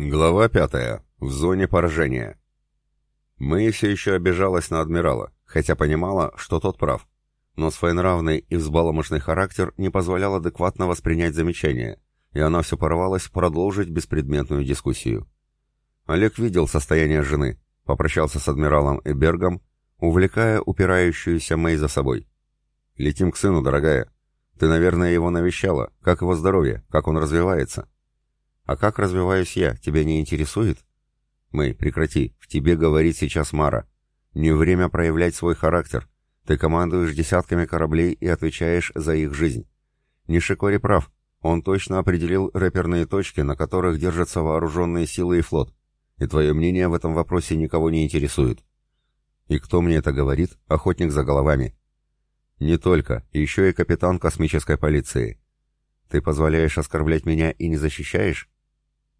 Глава пятая. В зоне поражения. Мэй все еще обижалась на адмирала, хотя понимала, что тот прав. Но своенравный и взбаломошный характер не позволял адекватно воспринять замечания, и она все порвалась продолжить беспредметную дискуссию. Олег видел состояние жены, попрощался с адмиралом и Бергом, увлекая упирающуюся Мэй за собой. «Летим к сыну, дорогая. Ты, наверное, его навещала. Как его здоровье? Как он развивается?» А как развиваюсь я, тебя не интересует? Мэй, прекрати, в тебе говорит сейчас Мара. Не время проявлять свой характер. Ты командуешь десятками кораблей и отвечаешь за их жизнь. Нишикори прав. Он точно определил рэперные точки, на которых держатся вооруженные силы и флот. И твое мнение в этом вопросе никого не интересует. И кто мне это говорит? Охотник за головами. Не только, еще и капитан космической полиции. Ты позволяешь оскорблять меня и не защищаешь?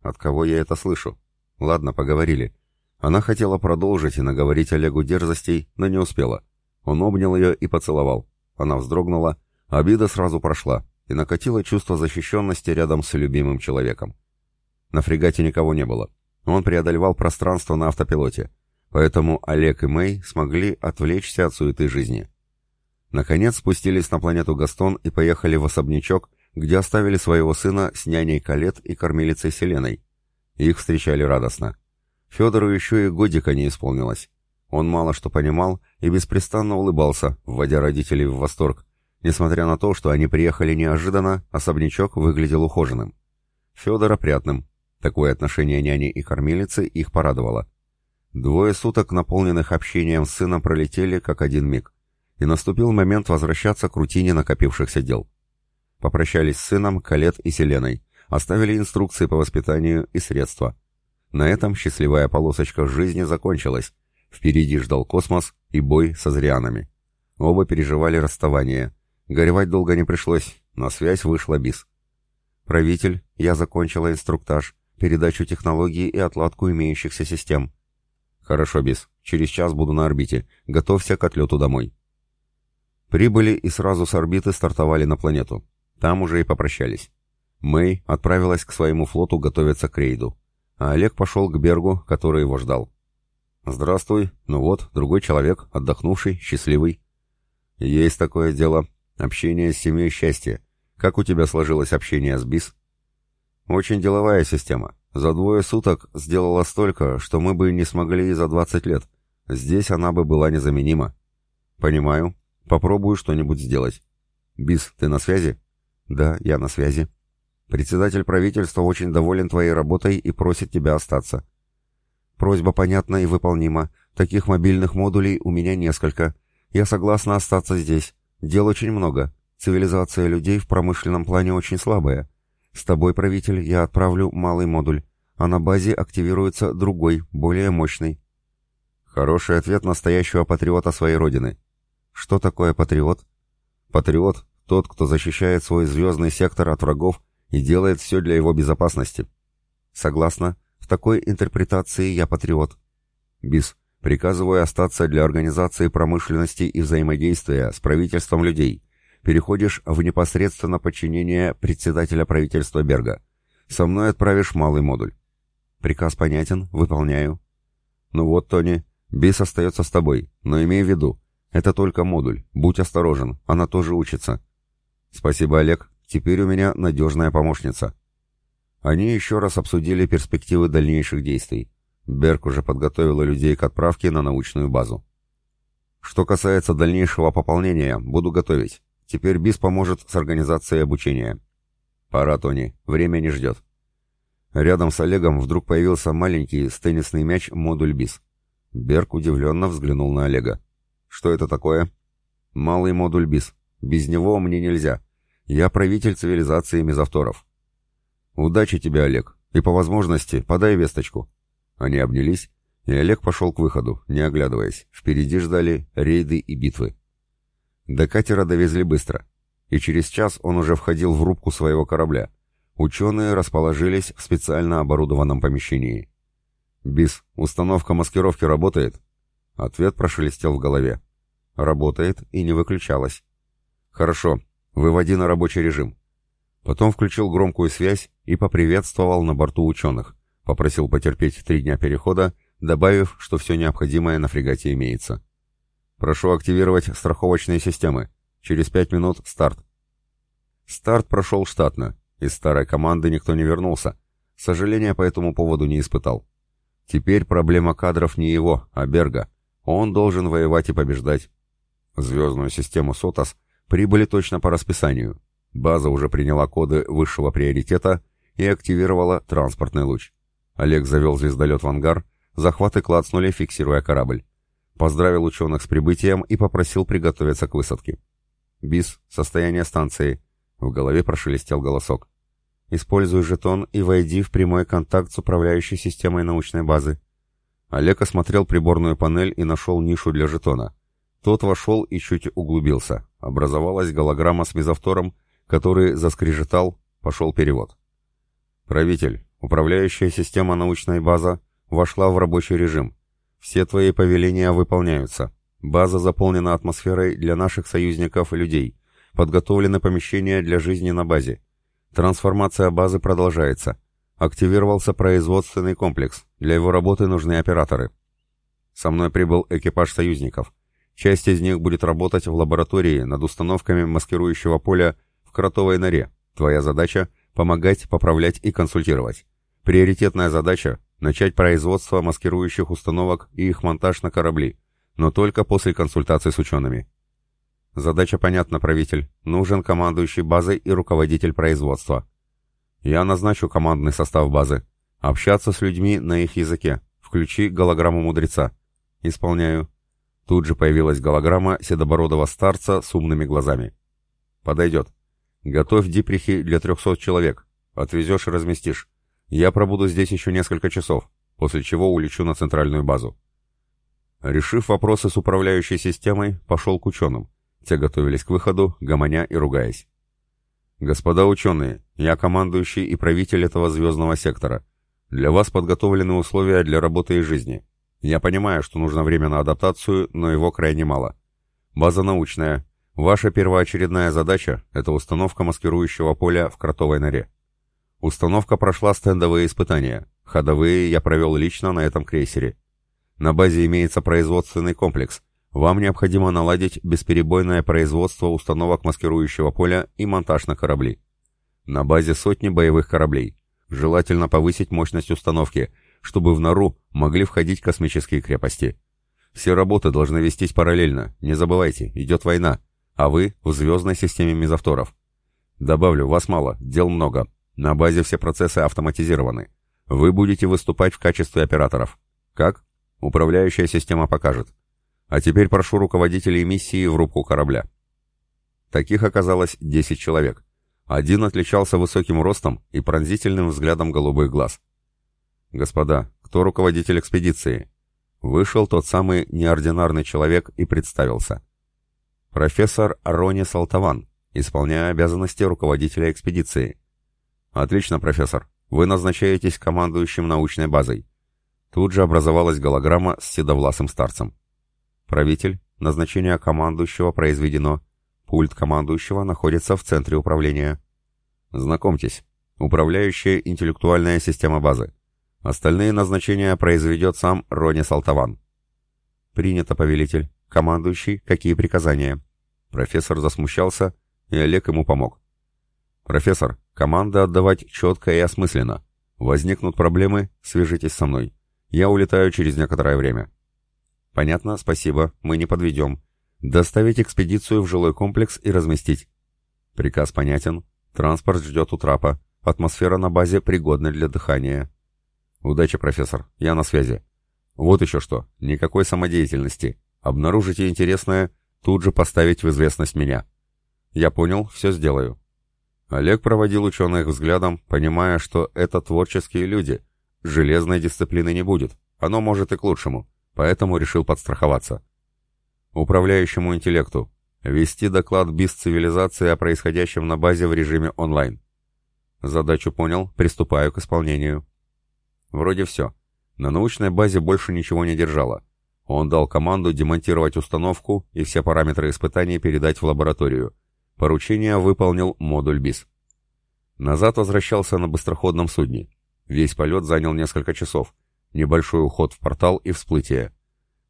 От кого я это слышу? Ладно, поговорили. Она хотела продолжить и наговорить Олегу дерзостей, но не успела. Он обнял ее и поцеловал. Она вздрогнула, обида сразу прошла, и накатило чувство защищенности рядом с любимым человеком. На фрегате никого не было. Он преодолевал пространство на автопилоте, поэтому Олег и Мэй смогли отвлечься от суеты жизни. Наконец спустились на планету Гастон и поехали в особнячок, где оставили своего сына с няней Калет и кормилицей Селеной. Их встречали радостно. Федору еще и годика не исполнилось. Он мало что понимал и беспрестанно улыбался, вводя родителей в восторг, несмотря на то, что они приехали неожиданно, особнячок выглядел ухоженным. Федор опрятным. Такое отношение няни и кормилицы их порадовало. Двое суток, наполненных общением с сыном, пролетели как один миг, и наступил момент возвращаться к рутине накопившихся дел. Попрощались с сыном, Калет и Селеной. Оставили инструкции по воспитанию и средства. На этом счастливая полосочка жизни закончилась. Впереди ждал космос и бой со зрианами. Оба переживали расставание. Горевать долго не пришлось, на связь вышла БИС. «Правитель, я закончила инструктаж, передачу технологий и отладку имеющихся систем». «Хорошо, БИС, через час буду на орбите. Готовься к отлету домой». Прибыли и сразу с орбиты стартовали на планету. Там уже и попрощались. Мэй отправилась к своему флоту готовиться к рейду, а Олег пошел к Бергу, который его ждал. «Здравствуй. Ну вот, другой человек, отдохнувший, счастливый». «Есть такое дело. Общение с семьей счастья. Как у тебя сложилось общение с БИС?» «Очень деловая система. За двое суток сделала столько, что мы бы не смогли и за 20 лет. Здесь она бы была незаменима». «Понимаю. Попробую что-нибудь сделать». «Бис, ты на связи?» «Да, я на связи. Председатель правительства очень доволен твоей работой и просит тебя остаться. Просьба понятна и выполнима. Таких мобильных модулей у меня несколько. Я согласна остаться здесь. Дел очень много. Цивилизация людей в промышленном плане очень слабая. С тобой, правитель, я отправлю малый модуль, а на базе активируется другой, более мощный. Хороший ответ настоящего патриота своей родины. Что такое патриот? Патриот тот, кто защищает свой звездный сектор от врагов и делает все для его безопасности. Согласна, в такой интерпретации я патриот. Бис, приказываю остаться для организации промышленности и взаимодействия с правительством людей. Переходишь в непосредственно подчинение председателя правительства Берга. Со мной отправишь малый модуль. Приказ понятен, выполняю. Ну вот, Тони, Бис остается с тобой, но имей в виду, это только модуль, будь осторожен, она тоже учится. «Спасибо, Олег. Теперь у меня надежная помощница». Они еще раз обсудили перспективы дальнейших действий. Берг уже подготовила людей к отправке на научную базу. Что касается дальнейшего пополнения, буду готовить. Теперь БИС поможет с организацией обучения. Пора, Тони, время не ждет. Рядом с Олегом вдруг появился маленький с теннисный мяч модуль БИС. Берг удивленно взглянул на Олега. Что это такое? Малый модуль БИС. Без него мне нельзя. Я правитель цивилизации мезовторов. Удачи тебе, Олег, и по возможности подай весточку. Они обнялись, и Олег пошел к выходу, не оглядываясь. Впереди ждали рейды и битвы. До катера довезли быстро, и через час он уже входил в рубку своего корабля. Ученые расположились в специально оборудованном помещении. «Бис, установка маскировки работает?» Ответ прошелестел в голове. «Работает и не выключалась». «Хорошо, выводи на рабочий режим». Потом включил громкую связь и поприветствовал на борту ученых. попросил потерпеть три дня перехода, добавив, что все необходимое на фрегате имеется. «Прошу активировать страховочные системы. Через пять минут старт». Старт прошел штатно. Из старой команды никто не вернулся. Сожаления по этому поводу не испытал. Теперь проблема кадров не его, а Берга. Он должен воевать и побеждать. Звездную систему СОТАС прибыли точно по расписанию. База уже приняла коды высшего приоритета и активировала транспортный луч. Олег завел звездолет в ангар, захваты клацнули, фиксируя корабль. Поздравил ученых с прибытием и попросил приготовиться к высадке. «Бис, состояние станции». В голове прошелестел голосок. «Используй жетон и войди в прямой контакт с управляющей системой научной базы». Олег осмотрел приборную панель и нашел нишу для жетона. Тот вошел и чуть углубился. Образовалась голограмма с мезовтором, который заскрежетал, пошел перевод. «Правитель, управляющая система научной база вошла в рабочий режим. Все твои повеления выполняются. База заполнена атмосферой для наших союзников и людей. Подготовлены помещения для жизни на базе. Трансформация базы продолжается. Активировался производственный комплекс. Для его работы нужны операторы. Со мной прибыл экипаж союзников. Часть из них будет работать в лаборатории над установками маскирующего поля в кротовой норе. Твоя задача — помогать, поправлять и консультировать. Приоритетная задача — начать производство маскирующих установок и их монтаж на корабли, но только после консультации с учеными. Задача понятна, правитель. Нужен командующий базой и руководитель производства. Я назначу командный состав базы. Общаться с людьми на их языке. Включи голограмму мудреца. Исполняю. Тут же появилась голограмма седобородого старца с умными глазами. «Подойдет. Готовь диприхи для трехсот человек. Отвезешь и разместишь. Я пробуду здесь еще несколько часов, после чего улечу на центральную базу». Решив вопросы с управляющей системой, пошел к ученым. Те готовились к выходу, гомоня и ругаясь. «Господа ученые, я командующий и правитель этого звездного сектора. Для вас подготовлены условия для работы и жизни. Я понимаю, что нужно время на адаптацию, но его крайне мало. База научная. Ваша первоочередная задача – это установка маскирующего поля в кротовой норе. Установка прошла стендовые испытания. Ходовые я провел лично на этом крейсере. На базе имеется производственный комплекс. Вам необходимо наладить бесперебойное производство установок маскирующего поля и монтаж на корабли. На базе сотни боевых кораблей. Желательно повысить мощность установки – чтобы в нору могли входить космические крепости. Все работы должны вестись параллельно, не забывайте, идет война, а вы в звездной системе мезовторов. Добавлю, вас мало, дел много. На базе все процессы автоматизированы. Вы будете выступать в качестве операторов. Как? Управляющая система покажет. А теперь прошу руководителей миссии в рубку корабля. Таких оказалось 10 человек. Один отличался высоким ростом и пронзительным взглядом голубых глаз. «Господа, кто руководитель экспедиции?» Вышел тот самый неординарный человек и представился. «Профессор Рони Салтаван, исполняя обязанности руководителя экспедиции». «Отлично, профессор. Вы назначаетесь командующим научной базой». Тут же образовалась голограмма с седовласым старцем. «Правитель, назначение командующего произведено. Пульт командующего находится в центре управления». «Знакомьтесь, управляющая интеллектуальная система базы. Остальные назначения произведет сам Рони Салтаван. Принято, повелитель. Командующий, какие приказания? Профессор засмущался, и Олег ему помог. Профессор, команда отдавать четко и осмысленно. Возникнут проблемы, свяжитесь со мной. Я улетаю через некоторое время. Понятно, спасибо, мы не подведем. Доставить экспедицию в жилой комплекс и разместить. Приказ понятен. Транспорт ждет у трапа. Атмосфера на базе пригодна для дыхания. «Удачи, профессор. Я на связи. Вот еще что. Никакой самодеятельности. Обнаружите интересное, тут же поставить в известность меня. Я понял, все сделаю». Олег проводил ученых взглядом, понимая, что это творческие люди. Железной дисциплины не будет. Оно может и к лучшему. Поэтому решил подстраховаться. Управляющему интеллекту. Вести доклад без цивилизации о происходящем на базе в режиме онлайн. Задачу понял, приступаю к исполнению. Вроде все. На научной базе больше ничего не держало. Он дал команду демонтировать установку и все параметры испытаний передать в лабораторию. Поручение выполнил модуль БИС. Назад возвращался на быстроходном судне. Весь полет занял несколько часов. Небольшой уход в портал и всплытие.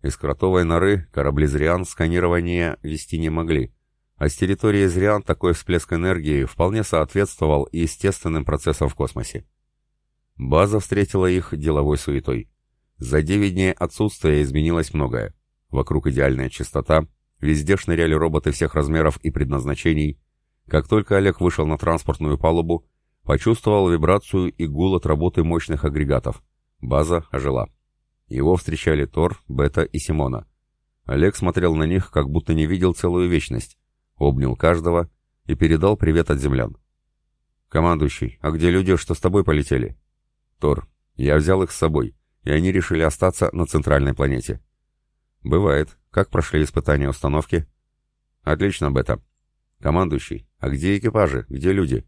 Из кротовой норы корабли «Зриан» сканирование вести не могли, а с территории «Зриан» такой всплеск энергии вполне соответствовал естественным процессам в космосе. База встретила их деловой суетой. За девять дней отсутствия изменилось многое. Вокруг идеальная чистота, везде шныряли роботы всех размеров и предназначений. Как только Олег вышел на транспортную палубу, почувствовал вибрацию и гул от работы мощных агрегатов. База ожила. Его встречали Тор, Бета и Симона. Олег смотрел на них, как будто не видел целую вечность, обнял каждого и передал привет от землян. «Командующий, а где люди, что с тобой полетели?» «Тор, я взял их с собой, и они решили остаться на центральной планете». «Бывает. Как прошли испытания установки?» «Отлично, Бета. Командующий, а где экипажи? Где люди?»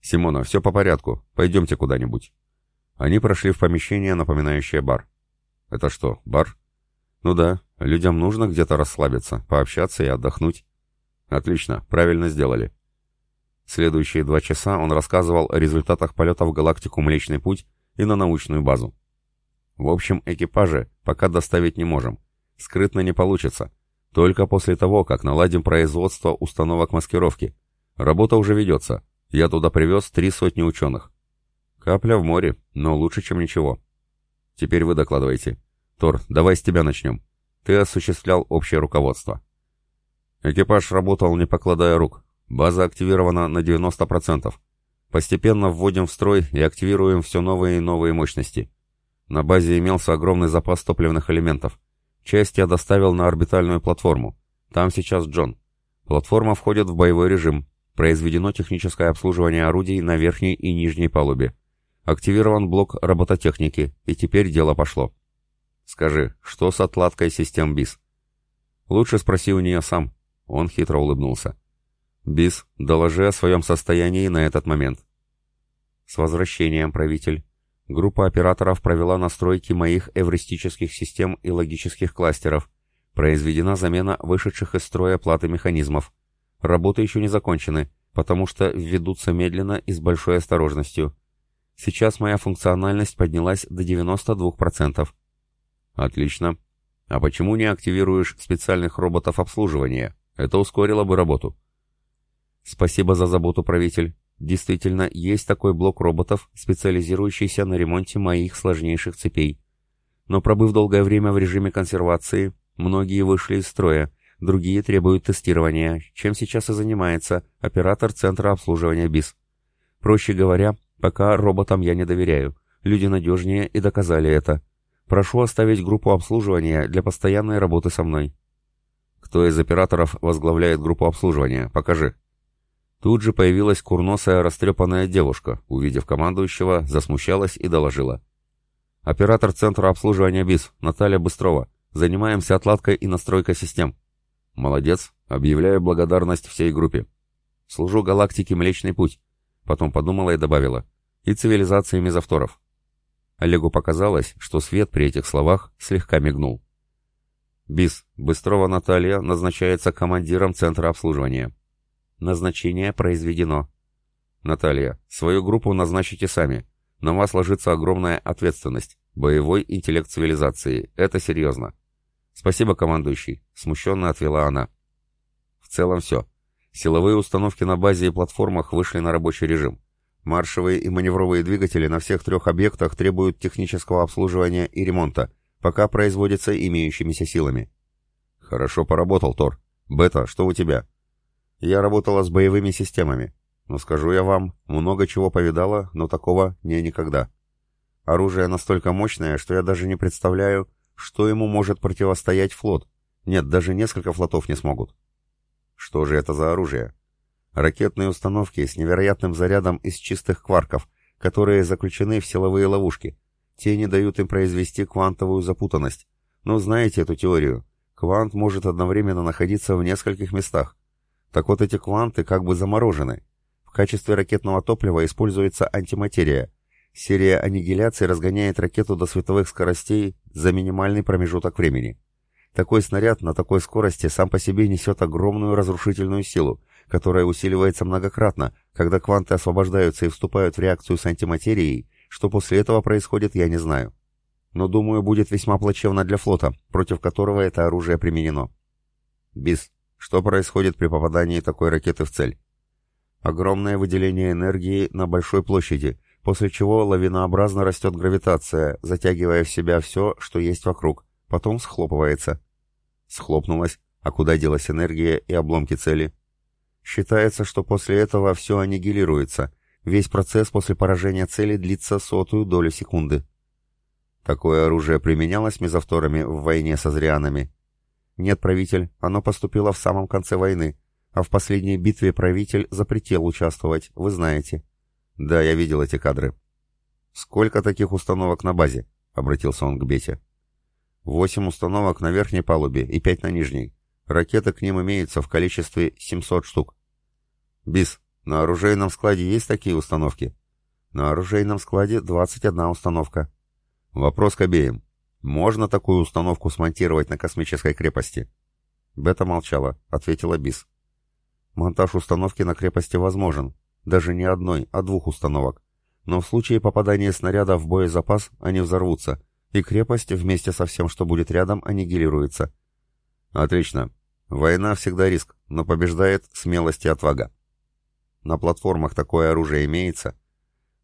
«Симона, все по порядку. Пойдемте куда-нибудь». Они прошли в помещение, напоминающее бар. Это что, бар? Ну да, людям нужно где-то расслабиться, пообщаться и отдохнуть. Отлично, правильно сделали. Следующие два часа он рассказывал о результатах полета в галактику Млечный Путь и на научную базу. В общем, экипажи пока доставить не можем. Скрытно не получится. Только после того, как наладим производство установок маскировки. Работа уже ведется. Я туда привез три сотни ученых. Капля в море, но лучше, чем ничего. Теперь вы докладывайте. Тор, давай с тебя начнем. Ты осуществлял общее руководство. Экипаж работал, не покладая рук. База активирована на 90%. Постепенно вводим в строй и активируем все новые и новые мощности. На базе имелся огромный запас топливных элементов. Часть я доставил на орбитальную платформу. Там сейчас Джон. Платформа входит в боевой режим. Произведено техническое обслуживание орудий на верхней и нижней палубе. Активирован блок робототехники, и теперь дело пошло. Скажи, что с отладкой систем БИС? Лучше спроси у нее сам. Он хитро улыбнулся. БИС, доложи о своем состоянии на этот момент. С возвращением, правитель. Группа операторов провела настройки моих эвристических систем и логических кластеров. Произведена замена вышедших из строя платы механизмов. Работы еще не закончены, потому что ведутся медленно и с большой осторожностью. Сейчас моя функциональность поднялась до 92%. Отлично. А почему не активируешь специальных роботов обслуживания? Это ускорило бы работу. Спасибо за заботу, правитель. Действительно, есть такой блок роботов, специализирующийся на ремонте моих сложнейших цепей. Но пробыв долгое время в режиме консервации, многие вышли из строя, другие требуют тестирования, чем сейчас и занимается оператор Центра обслуживания БИС. Проще говоря, Пока роботам я не доверяю. Люди надежнее и доказали это. Прошу оставить группу обслуживания для постоянной работы со мной. Кто из операторов возглавляет группу обслуживания? Покажи. Тут же появилась курносая растрепанная девушка, увидев командующего, засмущалась и доложила. Оператор Центра обслуживания БИС, Наталья Быстрова. Занимаемся отладкой и настройкой систем. Молодец, объявляю благодарность всей группе. Служу галактике Млечный Путь. Потом подумала и добавила. И цивилизации мезовторов. Олегу показалось, что свет при этих словах слегка мигнул. БИС. Быстрова Наталья назначается командиром Центра обслуживания. Назначение произведено. Наталья. Свою группу назначите сами. На вас ложится огромная ответственность. Боевой интеллект цивилизации. Это серьезно. Спасибо, командующий. Смущенно отвела она. В целом все. Силовые установки на базе и платформах вышли на рабочий режим. Маршевые и маневровые двигатели на всех трех объектах требуют технического обслуживания и ремонта, пока производятся имеющимися силами. Хорошо поработал, Тор. Бета, что у тебя? Я работала с боевыми системами. Но скажу я вам, много чего повидала, но такого не никогда. Оружие настолько мощное, что я даже не представляю, что ему может противостоять флот. Нет, даже несколько флотов не смогут. Что же это за оружие? Ракетные установки с невероятным зарядом из чистых кварков, которые заключены в силовые ловушки. Те не дают им произвести квантовую запутанность. Но знаете эту теорию? Квант может одновременно находиться в нескольких местах. Так вот эти кванты как бы заморожены. В качестве ракетного топлива используется антиматерия. Серия аннигиляций разгоняет ракету до световых скоростей за минимальный промежуток времени. Такой снаряд на такой скорости сам по себе несет огромную разрушительную силу, которая усиливается многократно, когда кванты освобождаются и вступают в реакцию с антиматерией, Что после этого происходит, я не знаю. Но, думаю, будет весьма плачевно для флота, против которого это оружие применено. Бис, что происходит при попадании такой ракеты в цель? Огромное выделение энергии на большой площади, после чего лавинообразно растет гравитация, затягивая в себя все, что есть вокруг, потом схлопывается. Схлопнулась, а куда делась энергия и обломки цели? Считается, что после этого все аннигилируется, весь процесс после поражения цели длится сотую долю секунды. Такое оружие применялось мезовторами в войне со зрианами. Нет, правитель, оно поступило в самом конце войны, а в последней битве правитель запретил участвовать, вы знаете. Да, я видел эти кадры. Сколько таких установок на базе? Обратился он к Бете. Восемь установок на верхней палубе и пять на нижней. Ракеты к ним имеются в количестве 700 штук. Бис, на оружейном складе есть такие установки? На оружейном складе 21 установка. Вопрос к обеим. Можно такую установку смонтировать на космической крепости? Бета молчала, ответила Бис. Монтаж установки на крепости возможен, даже не одной, а двух установок. Но в случае попадания снаряда в боезапас они взорвутся, и крепость вместе со всем, что будет рядом, аннигилируется. Отлично. Война всегда риск, но побеждает смелость и отвага. На платформах такое оружие имеется?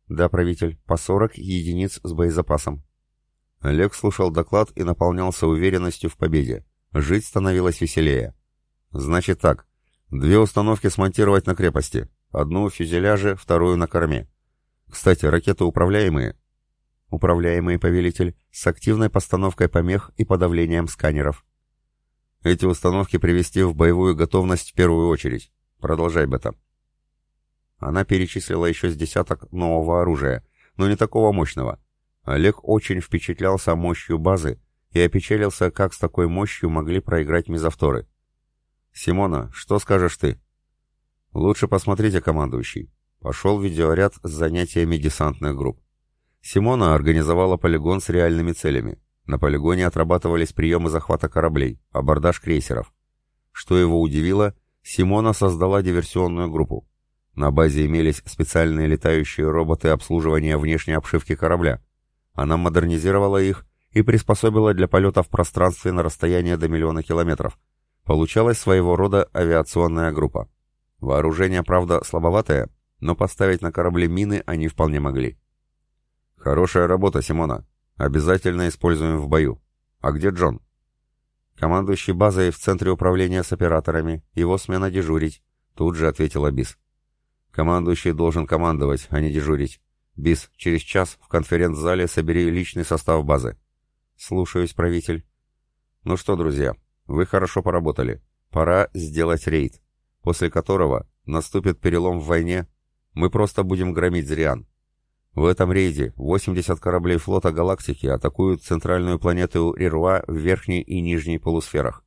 Да, правитель, по 40 единиц с боезапасом. Олег слушал доклад и наполнялся уверенностью в победе. Жить становилось веселее. Значит так, две установки смонтировать на крепости. Одну в фюзеляже, вторую на корме. Кстати, ракеты управляемые? Управляемые, повелитель, с активной постановкой помех и подавлением сканеров. Эти установки привести в боевую готовность в первую очередь. Продолжай, Бета. Она перечислила еще с десяток нового оружия, но не такого мощного. Олег очень впечатлялся мощью базы и опечалился, как с такой мощью могли проиграть мезовторы. «Симона, что скажешь ты?» «Лучше посмотрите, командующий». Пошел видеоряд с занятиями десантных групп. Симона организовала полигон с реальными целями. На полигоне отрабатывались приемы захвата кораблей, абордаж крейсеров. Что его удивило, Симона создала диверсионную группу. На базе имелись специальные летающие роботы обслуживания внешней обшивки корабля. Она модернизировала их и приспособила для полета в пространстве на расстояние до миллиона километров. Получалась своего рода авиационная группа. Вооружение, правда, слабоватое, но поставить на корабли мины они вполне могли. «Хорошая работа, Симона. Обязательно используем в бою. А где Джон?» «Командующий базой в центре управления с операторами. Его смена дежурить», — тут же ответил Абис. «Командующий должен командовать, а не дежурить. Бис, через час в конференц-зале собери личный состав базы». «Слушаюсь, правитель». «Ну что, друзья, вы хорошо поработали. Пора сделать рейд, после которого наступит перелом в войне. Мы просто будем громить Зриан. В этом рейде 80 кораблей флота галактики атакуют центральную планету Рируа в верхней и нижней полусферах.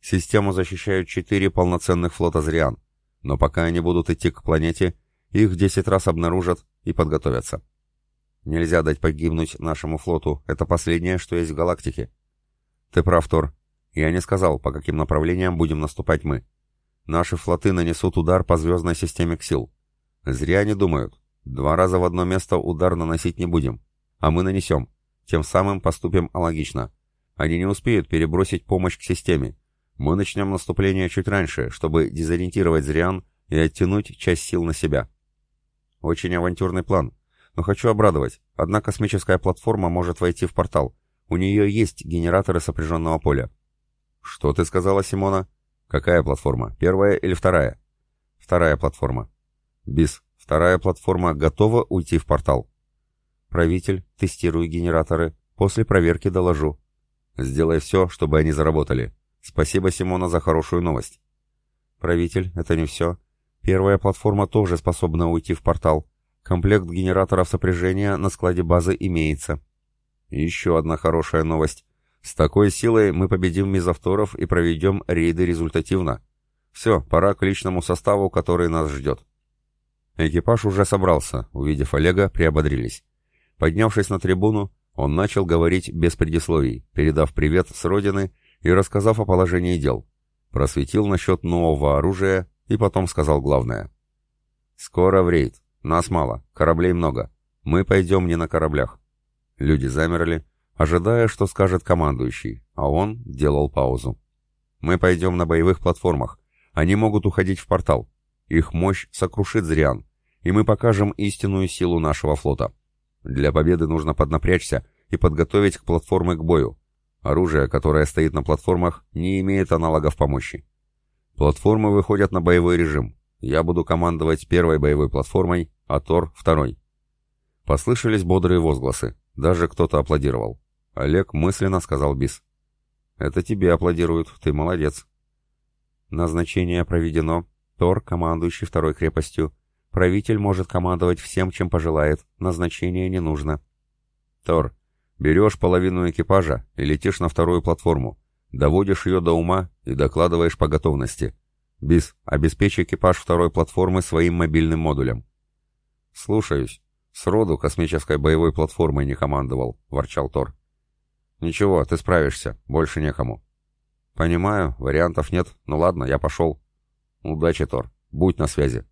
Систему защищают 4 полноценных флота Зриан, но пока они будут идти к планете, их 10 раз обнаружат и подготовятся. Нельзя дать погибнуть нашему флоту, это последнее, что есть в галактике. Ты прав, Тор. Я не сказал, по каким направлениям будем наступать мы. Наши флоты нанесут удар по звездной системе Ксил. Зря они думают. Два раза в одно место удар наносить не будем, а мы нанесем. Тем самым поступим алогично. Они не успеют перебросить помощь к системе. Мы начнем наступление чуть раньше, чтобы дезориентировать Зриан и оттянуть часть сил на себя. Очень авантюрный план. Но хочу обрадовать. Одна космическая платформа может войти в портал. У нее есть генераторы сопряженного поля. Что ты сказала, Симона? Какая платформа? Первая или вторая? Вторая платформа. Бис, Вторая платформа готова уйти в портал. Правитель, тестируй генераторы. После проверки доложу. Сделай все, чтобы они заработали. Спасибо, Симона, за хорошую новость. Правитель, это не все. Первая платформа тоже способна уйти в портал. Комплект генераторов сопряжения на складе базы имеется. Еще одна хорошая новость. С такой силой мы победим мизавторов и проведем рейды результативно. Все, пора к личному составу, который нас ждет. Экипаж уже собрался, увидев Олега, приободрились. Поднявшись на трибуну, он начал говорить без предисловий, передав привет с родины и рассказав о положении дел. Просветил насчет нового оружия и потом сказал главное. «Скоро в рейд. Нас мало, кораблей много. Мы пойдем не на кораблях. Люди замерли, ожидая, что скажет командующий, а он делал паузу. Мы пойдем на боевых платформах. Они могут уходить в портал. Их мощь сокрушит Зриан, и мы покажем истинную силу нашего флота. Для победы нужно поднапрячься и подготовить к платформе к бою. Оружие, которое стоит на платформах, не имеет аналогов по мощи. Платформы выходят на боевой режим. Я буду командовать первой боевой платформой, а Тор — второй. Послышались бодрые возгласы. Даже кто-то аплодировал. Олег мысленно сказал Бис. «Это тебе аплодируют, ты молодец». Назначение проведено. Тор, командующий второй крепостью. Правитель может командовать всем, чем пожелает. Назначение не нужно. Тор, берешь половину экипажа и летишь на вторую платформу. Доводишь ее до ума и докладываешь по готовности. Бис, обеспечь экипаж второй платформы своим мобильным модулем. Слушаюсь. Сроду космической боевой платформой не командовал, ворчал Тор. Ничего, ты справишься, больше некому. Понимаю, вариантов нет. Ну ладно, я пошел. Удачи, Тор. Будь на связи.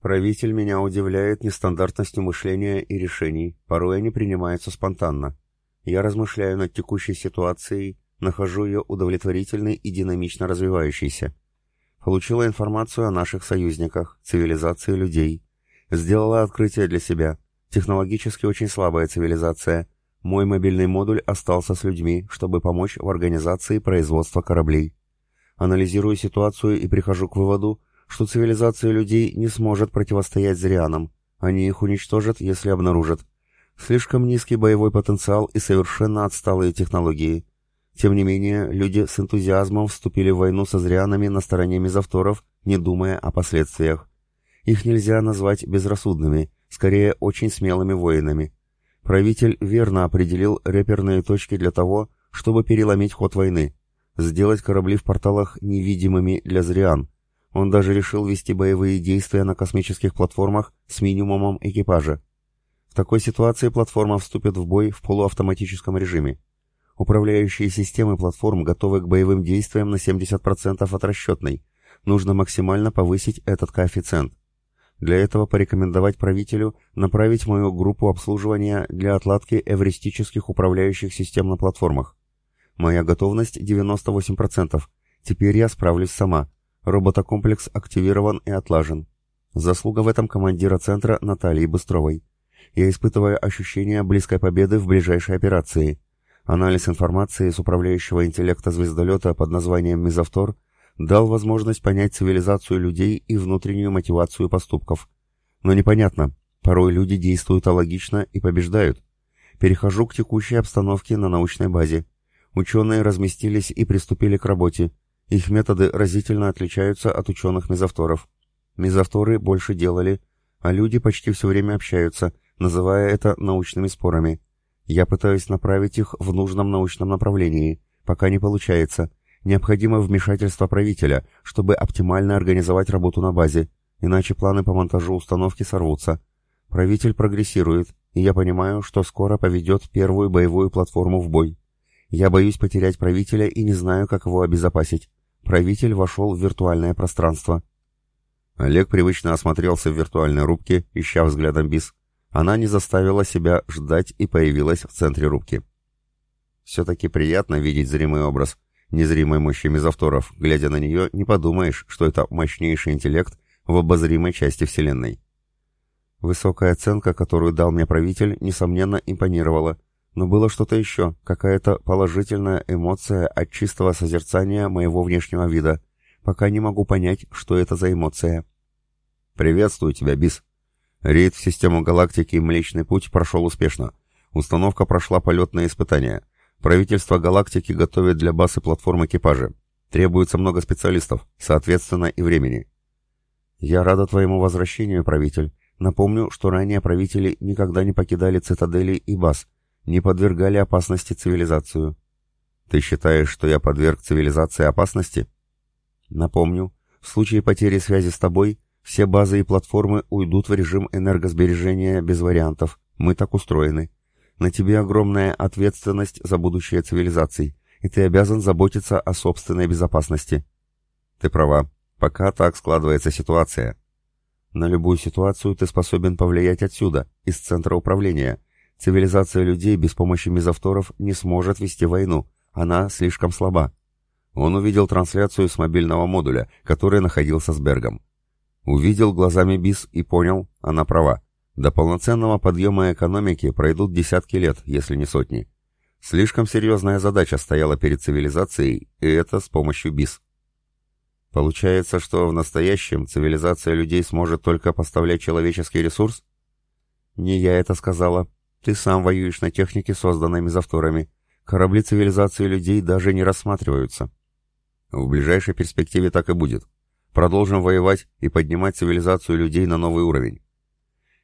Правитель меня удивляет нестандартностью мышления и решений, порой они принимаются спонтанно. Я размышляю над текущей ситуацией, нахожу ее удовлетворительной и динамично развивающейся. Получила информацию о наших союзниках, цивилизации людей. Сделала открытие для себя. Технологически очень слабая цивилизация. Мой мобильный модуль остался с людьми, чтобы помочь в организации производства кораблей. Анализирую ситуацию и прихожу к выводу, что цивилизация людей не сможет противостоять зрианам. Они их уничтожат, если обнаружат. Слишком низкий боевой потенциал и совершенно отсталые технологии. Тем не менее, люди с энтузиазмом вступили в войну со зрианами на стороне мезовторов, не думая о последствиях. Их нельзя назвать безрассудными, скорее очень смелыми воинами. Правитель верно определил реперные точки для того, чтобы переломить ход войны, сделать корабли в порталах невидимыми для зриан, он даже решил вести боевые действия на космических платформах с минимумом экипажа. В такой ситуации платформа вступит в бой в полуавтоматическом режиме. Управляющие системы платформ готовы к боевым действиям на 70% от расчетной. Нужно максимально повысить этот коэффициент. Для этого порекомендовать правителю направить мою группу обслуживания для отладки эвристических управляющих систем на платформах. Моя готовность 98%. Теперь я справлюсь сама. Роботокомплекс активирован и отлажен. Заслуга в этом командира центра Натальи Быстровой. Я испытываю ощущение близкой победы в ближайшей операции. Анализ информации с управляющего интеллекта звездолета под названием «Мизавтор» дал возможность понять цивилизацию людей и внутреннюю мотивацию поступков. Но непонятно, порой люди действуют алогично и побеждают. Перехожу к текущей обстановке на научной базе. Ученые разместились и приступили к работе. Их методы разительно отличаются от ученых мезовторов. Мезовторы больше делали, а люди почти все время общаются, называя это научными спорами. Я пытаюсь направить их в нужном научном направлении. Пока не получается. Необходимо вмешательство правителя, чтобы оптимально организовать работу на базе, иначе планы по монтажу установки сорвутся. Правитель прогрессирует, и я понимаю, что скоро поведет первую боевую платформу в бой. Я боюсь потерять правителя и не знаю, как его обезопасить. Правитель вошел в виртуальное пространство. Олег привычно осмотрелся в виртуальной рубке, ища взглядом Бис. Она не заставила себя ждать и появилась в центре рубки. Все-таки приятно видеть зримый образ незримой мощи мезовторов. Глядя на нее, не подумаешь, что это мощнейший интеллект в обозримой части Вселенной. Высокая оценка, которую дал мне правитель, несомненно импонировала, но было что-то еще, какая-то положительная эмоция от чистого созерцания моего внешнего вида. Пока не могу понять, что это за эмоция. «Приветствую тебя, Бис!» Рейд в систему галактики «Млечный путь» прошел успешно. Установка прошла полетное испытание. Правительство галактики готовит для баз и платформ экипажи. Требуется много специалистов, соответственно и времени. Я рада твоему возвращению, правитель. Напомню, что ранее правители никогда не покидали цитадели и баз, не подвергали опасности цивилизацию. Ты считаешь, что я подверг цивилизации опасности? Напомню, в случае потери связи с тобой, все базы и платформы уйдут в режим энергосбережения без вариантов. Мы так устроены. На тебе огромная ответственность за будущее цивилизаций, и ты обязан заботиться о собственной безопасности. Ты права. Пока так складывается ситуация. На любую ситуацию ты способен повлиять отсюда, из центра управления. Цивилизация людей без помощи мезовторов не сможет вести войну. Она слишком слаба. Он увидел трансляцию с мобильного модуля, который находился с Бергом. Увидел глазами БИС и понял, она права. До полноценного подъема экономики пройдут десятки лет, если не сотни. Слишком серьезная задача стояла перед цивилизацией, и это с помощью БИС. Получается, что в настоящем цивилизация людей сможет только поставлять человеческий ресурс? Не я это сказала. Ты сам воюешь на технике, созданной мезовторами. Корабли цивилизации людей даже не рассматриваются. В ближайшей перспективе так и будет. Продолжим воевать и поднимать цивилизацию людей на новый уровень.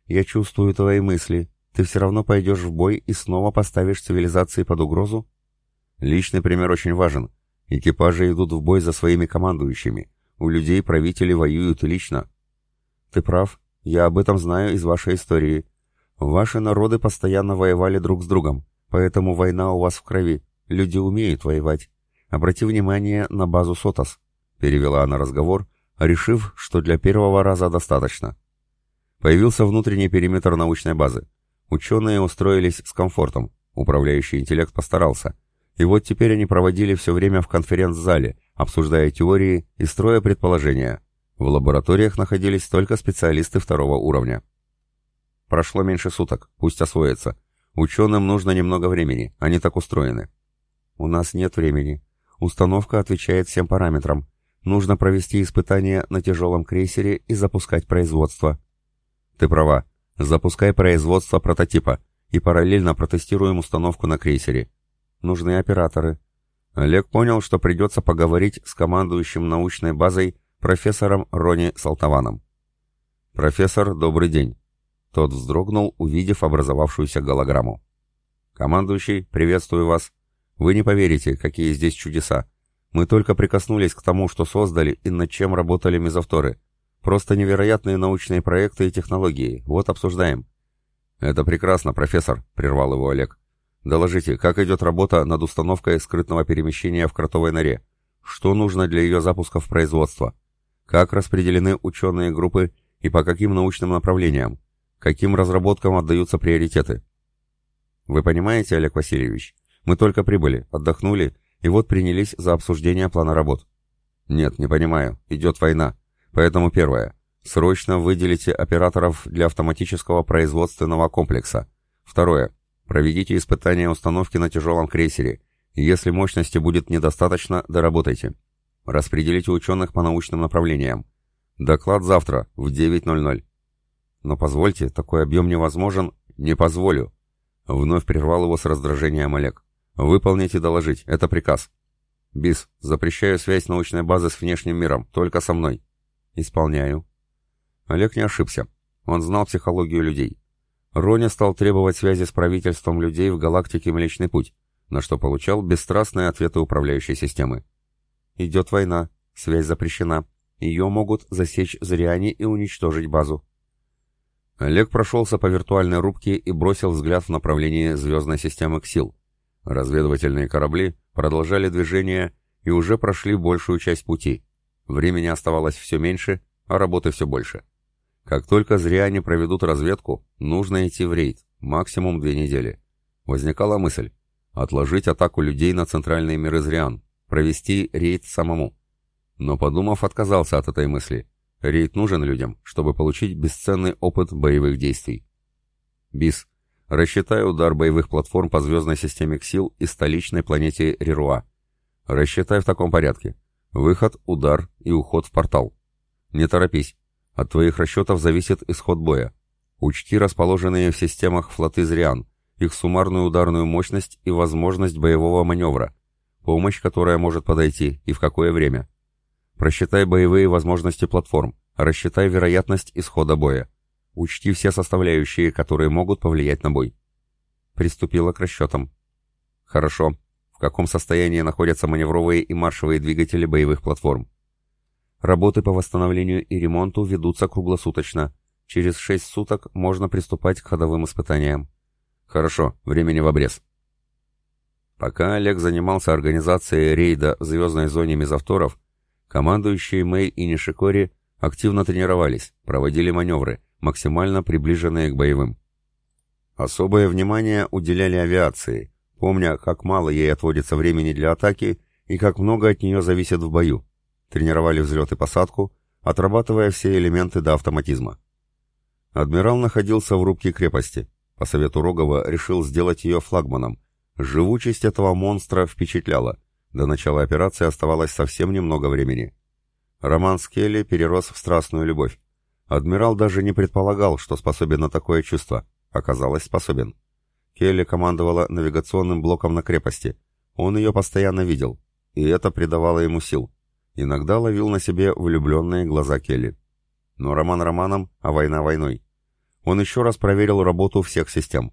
Я чувствую твои мысли. Ты все равно пойдешь в бой и снова поставишь цивилизации под угрозу? Личный пример очень важен. Экипажи идут в бой за своими командующими. У людей правители воюют лично. Ты прав. Я об этом знаю из вашей истории. Ваши народы постоянно воевали друг с другом, поэтому война у вас в крови. Люди умеют воевать. Обрати внимание на базу Сотос. Перевела она разговор, решив, что для первого раза достаточно. Появился внутренний периметр научной базы. Ученые устроились с комфортом, управляющий интеллект постарался. И вот теперь они проводили все время в конференц-зале, обсуждая теории и строя предположения. В лабораториях находились только специалисты второго уровня. Прошло меньше суток, пусть освоятся. Ученым нужно немного времени, они так устроены. У нас нет времени. Установка отвечает всем параметрам. Нужно провести испытания на тяжелом крейсере и запускать производство. Ты права. Запускай производство прототипа и параллельно протестируем установку на крейсере. Нужны операторы. Олег понял, что придется поговорить с командующим научной базой профессором Рони Салтованом. «Профессор, добрый день». Тот вздрогнул, увидев образовавшуюся голограмму. «Командующий, приветствую вас. Вы не поверите, какие здесь чудеса. Мы только прикоснулись к тому, что создали и над чем работали мезовторы. Просто невероятные научные проекты и технологии. Вот обсуждаем. Это прекрасно, профессор, прервал его Олег. Доложите, как идет работа над установкой скрытного перемещения в кротовой норе? Что нужно для ее запуска в производство? Как распределены ученые группы и по каким научным направлениям? Каким разработкам отдаются приоритеты? Вы понимаете, Олег Васильевич, мы только прибыли, отдохнули и вот принялись за обсуждение плана работ. Нет, не понимаю. Идет война. Поэтому первое. Срочно выделите операторов для автоматического производственного комплекса. Второе. Проведите испытания установки на тяжелом крейсере. Если мощности будет недостаточно, доработайте. Распределите ученых по научным направлениям. Доклад завтра в 9.00. Но позвольте, такой объем невозможен. Не позволю. Вновь прервал его с раздражением Олег. «Выполнить и доложить. Это приказ». «Бис, запрещаю связь научной базы с внешним миром. Только со мной». «Исполняю». Олег не ошибся. Он знал психологию людей. Роня стал требовать связи с правительством людей в галактике Млечный Путь, на что получал бесстрастные ответы управляющей системы. «Идет война. Связь запрещена. Ее могут засечь зряне и уничтожить базу». Олег прошелся по виртуальной рубке и бросил взгляд в направлении звездной системы Ксил. Разведывательные корабли продолжали движение и уже прошли большую часть пути. Времени оставалось все меньше, а работы все больше. Как только зря они проведут разведку, нужно идти в рейд, максимум две недели. Возникала мысль отложить атаку людей на центральные миры Зриан, провести рейд самому. Но подумав, отказался от этой мысли. Рейд нужен людям, чтобы получить бесценный опыт боевых действий. БИС Рассчитай удар боевых платформ по звездной системе Ксил и столичной планете Рируа. Рассчитай в таком порядке. Выход, удар и уход в портал. Не торопись. От твоих расчетов зависит исход боя. Учти расположенные в системах флоты Зриан, их суммарную ударную мощность и возможность боевого маневра, помощь, которая может подойти и в какое время. Просчитай боевые возможности платформ, рассчитай вероятность исхода боя. Учти все составляющие, которые могут повлиять на бой. Приступила к расчетам. Хорошо. В каком состоянии находятся маневровые и маршевые двигатели боевых платформ? Работы по восстановлению и ремонту ведутся круглосуточно. Через шесть суток можно приступать к ходовым испытаниям. Хорошо, времени в обрез. Пока Олег занимался организацией рейда в звездной зоне мезовторов, командующие Мэй и Нишикори активно тренировались, проводили маневры, максимально приближенные к боевым. Особое внимание уделяли авиации, помня, как мало ей отводится времени для атаки и как много от нее зависит в бою. Тренировали взлет и посадку, отрабатывая все элементы до автоматизма. Адмирал находился в рубке крепости. По совету Рогова решил сделать ее флагманом. Живучесть этого монстра впечатляла. До начала операции оставалось совсем немного времени. Роман с Келли перерос в страстную любовь. Адмирал даже не предполагал, что способен на такое чувство. Оказалось, способен. Келли командовала навигационным блоком на крепости. Он ее постоянно видел, и это придавало ему сил. Иногда ловил на себе влюбленные глаза Келли. Но роман романом, а война войной. Он еще раз проверил работу всех систем.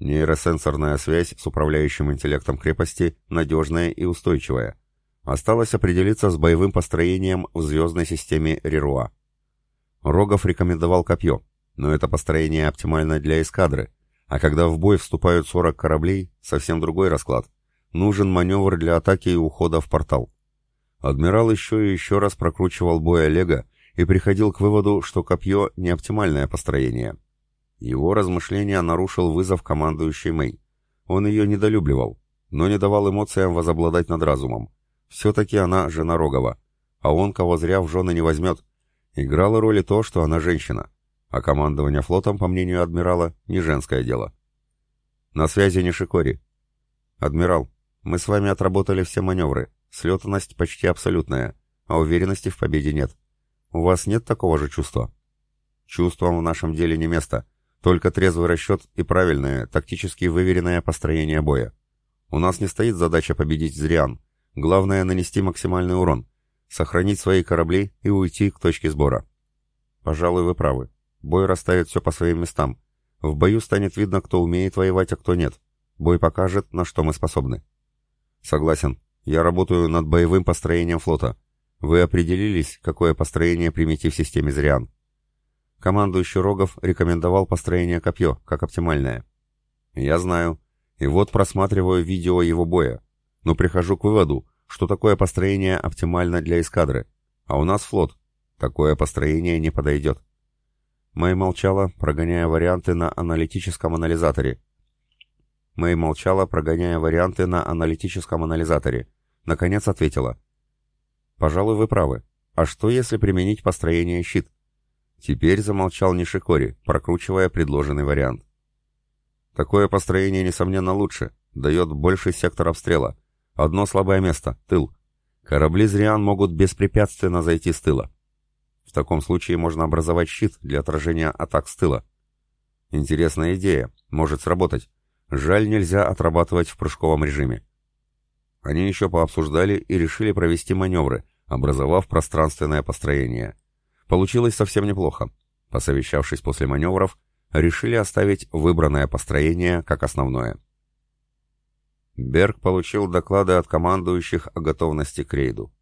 Нейросенсорная связь с управляющим интеллектом крепости надежная и устойчивая. Осталось определиться с боевым построением в звездной системе Рируа. Рогов рекомендовал копье, но это построение оптимально для эскадры, а когда в бой вступают 40 кораблей, совсем другой расклад. Нужен маневр для атаки и ухода в портал. Адмирал еще и еще раз прокручивал бой Олега и приходил к выводу, что копье – не оптимальное построение. Его размышления нарушил вызов командующей Мэй. Он ее недолюбливал, но не давал эмоциям возобладать над разумом. Все-таки она жена Рогова, а он кого зря в жены не возьмет. Играло роль и то, что она женщина а командование флотом, по мнению адмирала, не женское дело. На связи Нишикори. Адмирал, мы с вами отработали все маневры, слетанность почти абсолютная, а уверенности в победе нет. У вас нет такого же чувства? Чувствам в нашем деле не место, только трезвый расчет и правильное, тактически выверенное построение боя. У нас не стоит задача победить Зриан, главное нанести максимальный урон, сохранить свои корабли и уйти к точке сбора. Пожалуй, вы правы. Бой расставит все по своим местам. В бою станет видно, кто умеет воевать, а кто нет. Бой покажет, на что мы способны. Согласен. Я работаю над боевым построением флота. Вы определились, какое построение применить в системе Зриан? Командующий Рогов рекомендовал построение копье, как оптимальное. Я знаю. И вот просматриваю видео его боя. Но прихожу к выводу, что такое построение оптимально для эскадры. А у нас флот. Такое построение не подойдет. Мэй молчала, прогоняя варианты на аналитическом анализаторе. Мэй молчала, прогоняя варианты на аналитическом анализаторе. Наконец ответила. «Пожалуй, вы правы. А что, если применить построение щит?» Теперь замолчал Нишикори, прокручивая предложенный вариант. Такое построение, несомненно, лучше. Дает больший сектор обстрела. Одно слабое место — тыл. Корабли Зриан могут беспрепятственно зайти с тыла. В таком случае можно образовать щит для отражения атак с тыла. Интересная идея, может сработать. Жаль, нельзя отрабатывать в прыжковом режиме. Они еще пообсуждали и решили провести маневры, образовав пространственное построение. Получилось совсем неплохо. Посовещавшись после маневров, решили оставить выбранное построение как основное. Берг получил доклады от командующих о готовности к рейду.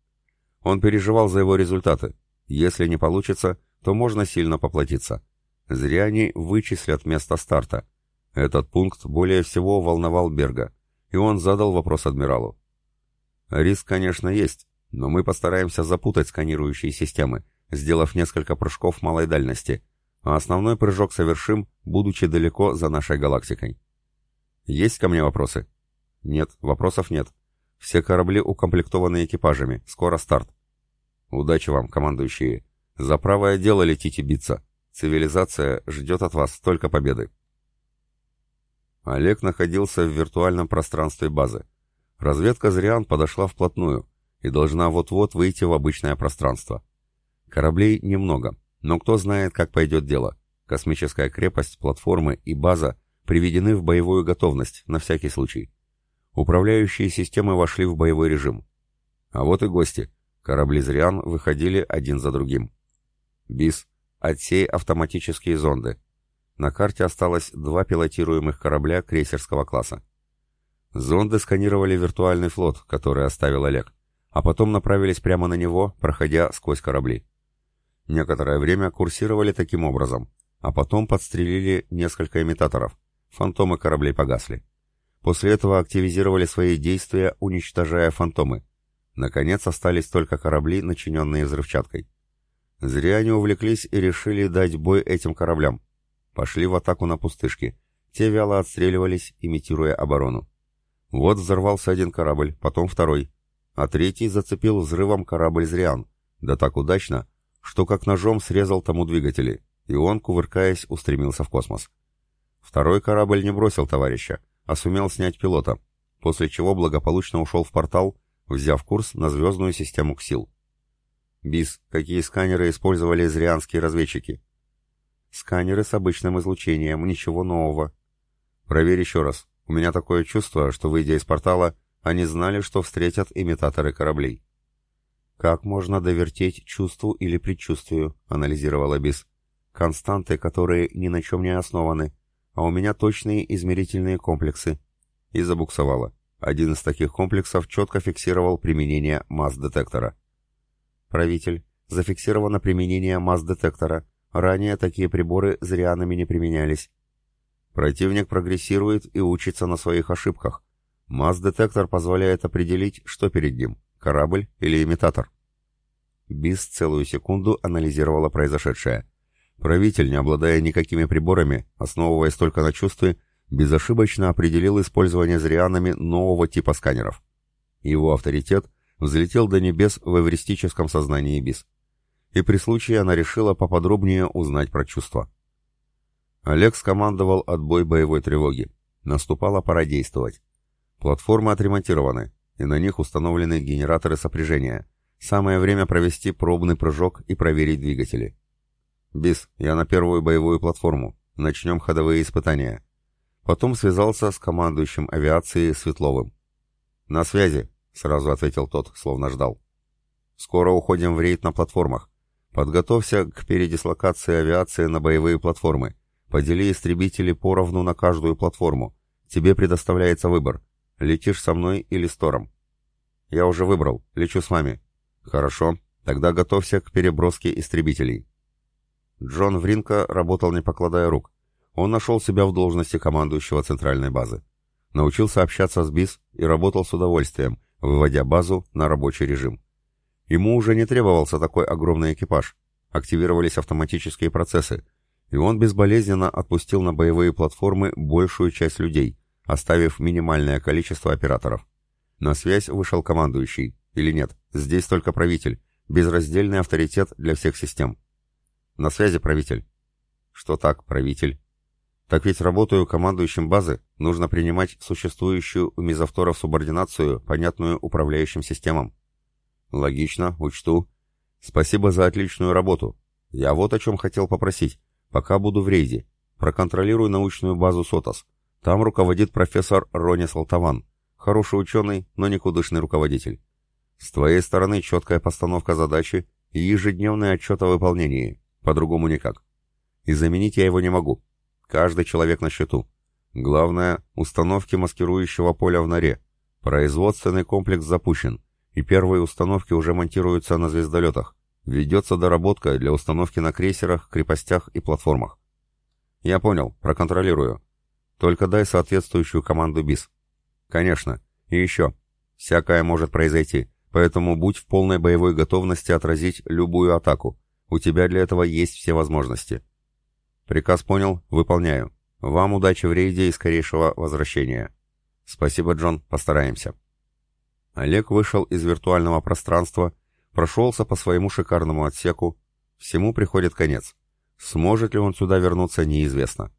Он переживал за его результаты. Если не получится, то можно сильно поплатиться. Зря они вычислят место старта. Этот пункт более всего волновал Берга, и он задал вопрос адмиралу. Риск, конечно, есть, но мы постараемся запутать сканирующие системы, сделав несколько прыжков малой дальности, а основной прыжок совершим, будучи далеко за нашей галактикой. Есть ко мне вопросы? Нет, вопросов нет. Все корабли укомплектованы экипажами, скоро старт. Удачи вам, командующие. За правое дело летите биться. Цивилизация ждет от вас только победы. Олег находился в виртуальном пространстве базы. Разведка Зриан подошла вплотную и должна вот-вот выйти в обычное пространство. Кораблей немного, но кто знает, как пойдет дело. Космическая крепость, платформы и база приведены в боевую готовность, на всякий случай. Управляющие системы вошли в боевой режим. А вот и гости. Корабли «Зриан» выходили один за другим. «Бис, отсей автоматические зонды». На карте осталось два пилотируемых корабля крейсерского класса. Зонды сканировали виртуальный флот, который оставил Олег, а потом направились прямо на него, проходя сквозь корабли. Некоторое время курсировали таким образом, а потом подстрелили несколько имитаторов. Фантомы кораблей погасли. После этого активизировали свои действия, уничтожая фантомы. Наконец остались только корабли, начиненные взрывчаткой. Зря они увлеклись и решили дать бой этим кораблям. Пошли в атаку на пустышки. Те вяло отстреливались, имитируя оборону. Вот взорвался один корабль, потом второй. А третий зацепил взрывом корабль «Зриан». Да так удачно, что как ножом срезал тому двигатели, и он, кувыркаясь, устремился в космос. Второй корабль не бросил товарища, а сумел снять пилота, после чего благополучно ушел в портал, взяв курс на звездную систему КСИЛ. БИС, какие сканеры использовали зрианские разведчики? Сканеры с обычным излучением, ничего нового. Проверь еще раз. У меня такое чувство, что, выйдя из портала, они знали, что встретят имитаторы кораблей. «Как можно довертеть чувству или предчувствию?» — анализировала БИС. «Константы, которые ни на чем не основаны, а у меня точные измерительные комплексы». И забуксовала. Один из таких комплексов четко фиксировал применение масс-детектора. «Правитель, зафиксировано применение масс-детектора. Ранее такие приборы зрианами не применялись. Противник прогрессирует и учится на своих ошибках. Масс-детектор позволяет определить, что перед ним – корабль или имитатор. Бис целую секунду анализировала произошедшее. Правитель, не обладая никакими приборами, основываясь только на чувстве, безошибочно определил использование зрианами нового типа сканеров. Его авторитет взлетел до небес в эвристическом сознании Бис. И при случае она решила поподробнее узнать про чувства. Олег скомандовал отбой боевой тревоги. Наступала пора действовать. Платформы отремонтированы, и на них установлены генераторы сопряжения. Самое время провести пробный прыжок и проверить двигатели. «Бис, я на первую боевую платформу. Начнем ходовые испытания». Потом связался с командующим авиации Светловым. «На связи», — сразу ответил тот, словно ждал. «Скоро уходим в рейд на платформах. Подготовься к передислокации авиации на боевые платформы. Подели истребители поровну на каждую платформу. Тебе предоставляется выбор. Летишь со мной или с Тором. Я уже выбрал. Лечу с вами. Хорошо. Тогда готовься к переброске истребителей. Джон Вринка работал не покладая рук. Он нашел себя в должности командующего центральной базы. Научился общаться с БИС и работал с удовольствием, выводя базу на рабочий режим. Ему уже не требовался такой огромный экипаж. Активировались автоматические процессы, и он безболезненно отпустил на боевые платформы большую часть людей, оставив минимальное количество операторов. На связь вышел командующий. Или нет, здесь только правитель. Безраздельный авторитет для всех систем. На связи правитель. Что так, правитель? Так ведь работаю командующим базы, нужно принимать существующую у мизавторов субординацию, понятную управляющим системам. Логично, учту. Спасибо за отличную работу. Я вот о чем хотел попросить. Пока буду в рейде. Проконтролируй научную базу СОТОС. Там руководит профессор Рони Салтаван. Хороший ученый, но никудышный руководитель. С твоей стороны четкая постановка задачи и ежедневный отчет о выполнении. По-другому никак. И заменить я его не могу. Каждый человек на счету. Главное, установки маскирующего поля в норе. Производственный комплекс запущен, и первые установки уже монтируются на звездолетах. Ведется доработка для установки на крейсерах, крепостях и платформах. Я понял, проконтролирую. Только дай соответствующую команду БИС. Конечно. И еще. Всякое может произойти, поэтому будь в полной боевой готовности отразить любую атаку. У тебя для этого есть все возможности. Приказ понял, выполняю. Вам удачи в рейде и скорейшего возвращения. Спасибо, Джон, постараемся. Олег вышел из виртуального пространства прошелся по своему шикарному отсеку. Всему приходит конец. Сможет ли он сюда вернуться, неизвестно.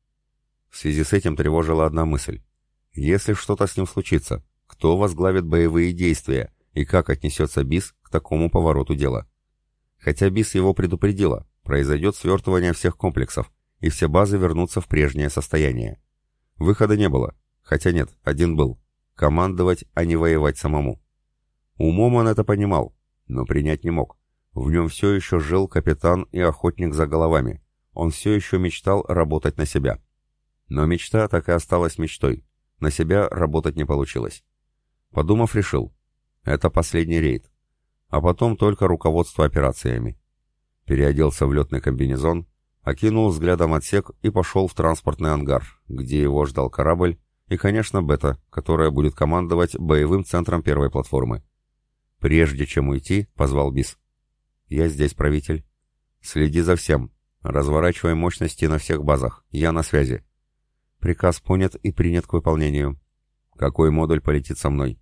В связи с этим тревожила одна мысль. Если что-то с ним случится, кто возглавит боевые действия и как отнесется БИС к такому повороту дела? Хотя БИС его предупредила, произойдет свертывание всех комплексов, и все базы вернутся в прежнее состояние. Выхода не было, хотя нет, один был. Командовать, а не воевать самому. Умом он это понимал, но принять не мог. В нем все еще жил капитан и охотник за головами. Он все еще мечтал работать на себя. Но мечта так и осталась мечтой. На себя работать не получилось. Подумав, решил. Это последний рейд. А потом только руководство операциями. Переоделся в летный комбинезон, окинул взглядом отсек и пошел в транспортный ангар, где его ждал корабль и, конечно, Бета, которая будет командовать боевым центром первой платформы. Прежде чем уйти, позвал Бис. «Я здесь, правитель». Следи за всем. Разворачивай мощности на всех базах. Я на связи. Приказ понят и принят к выполнению. Какой модуль полетит со мной?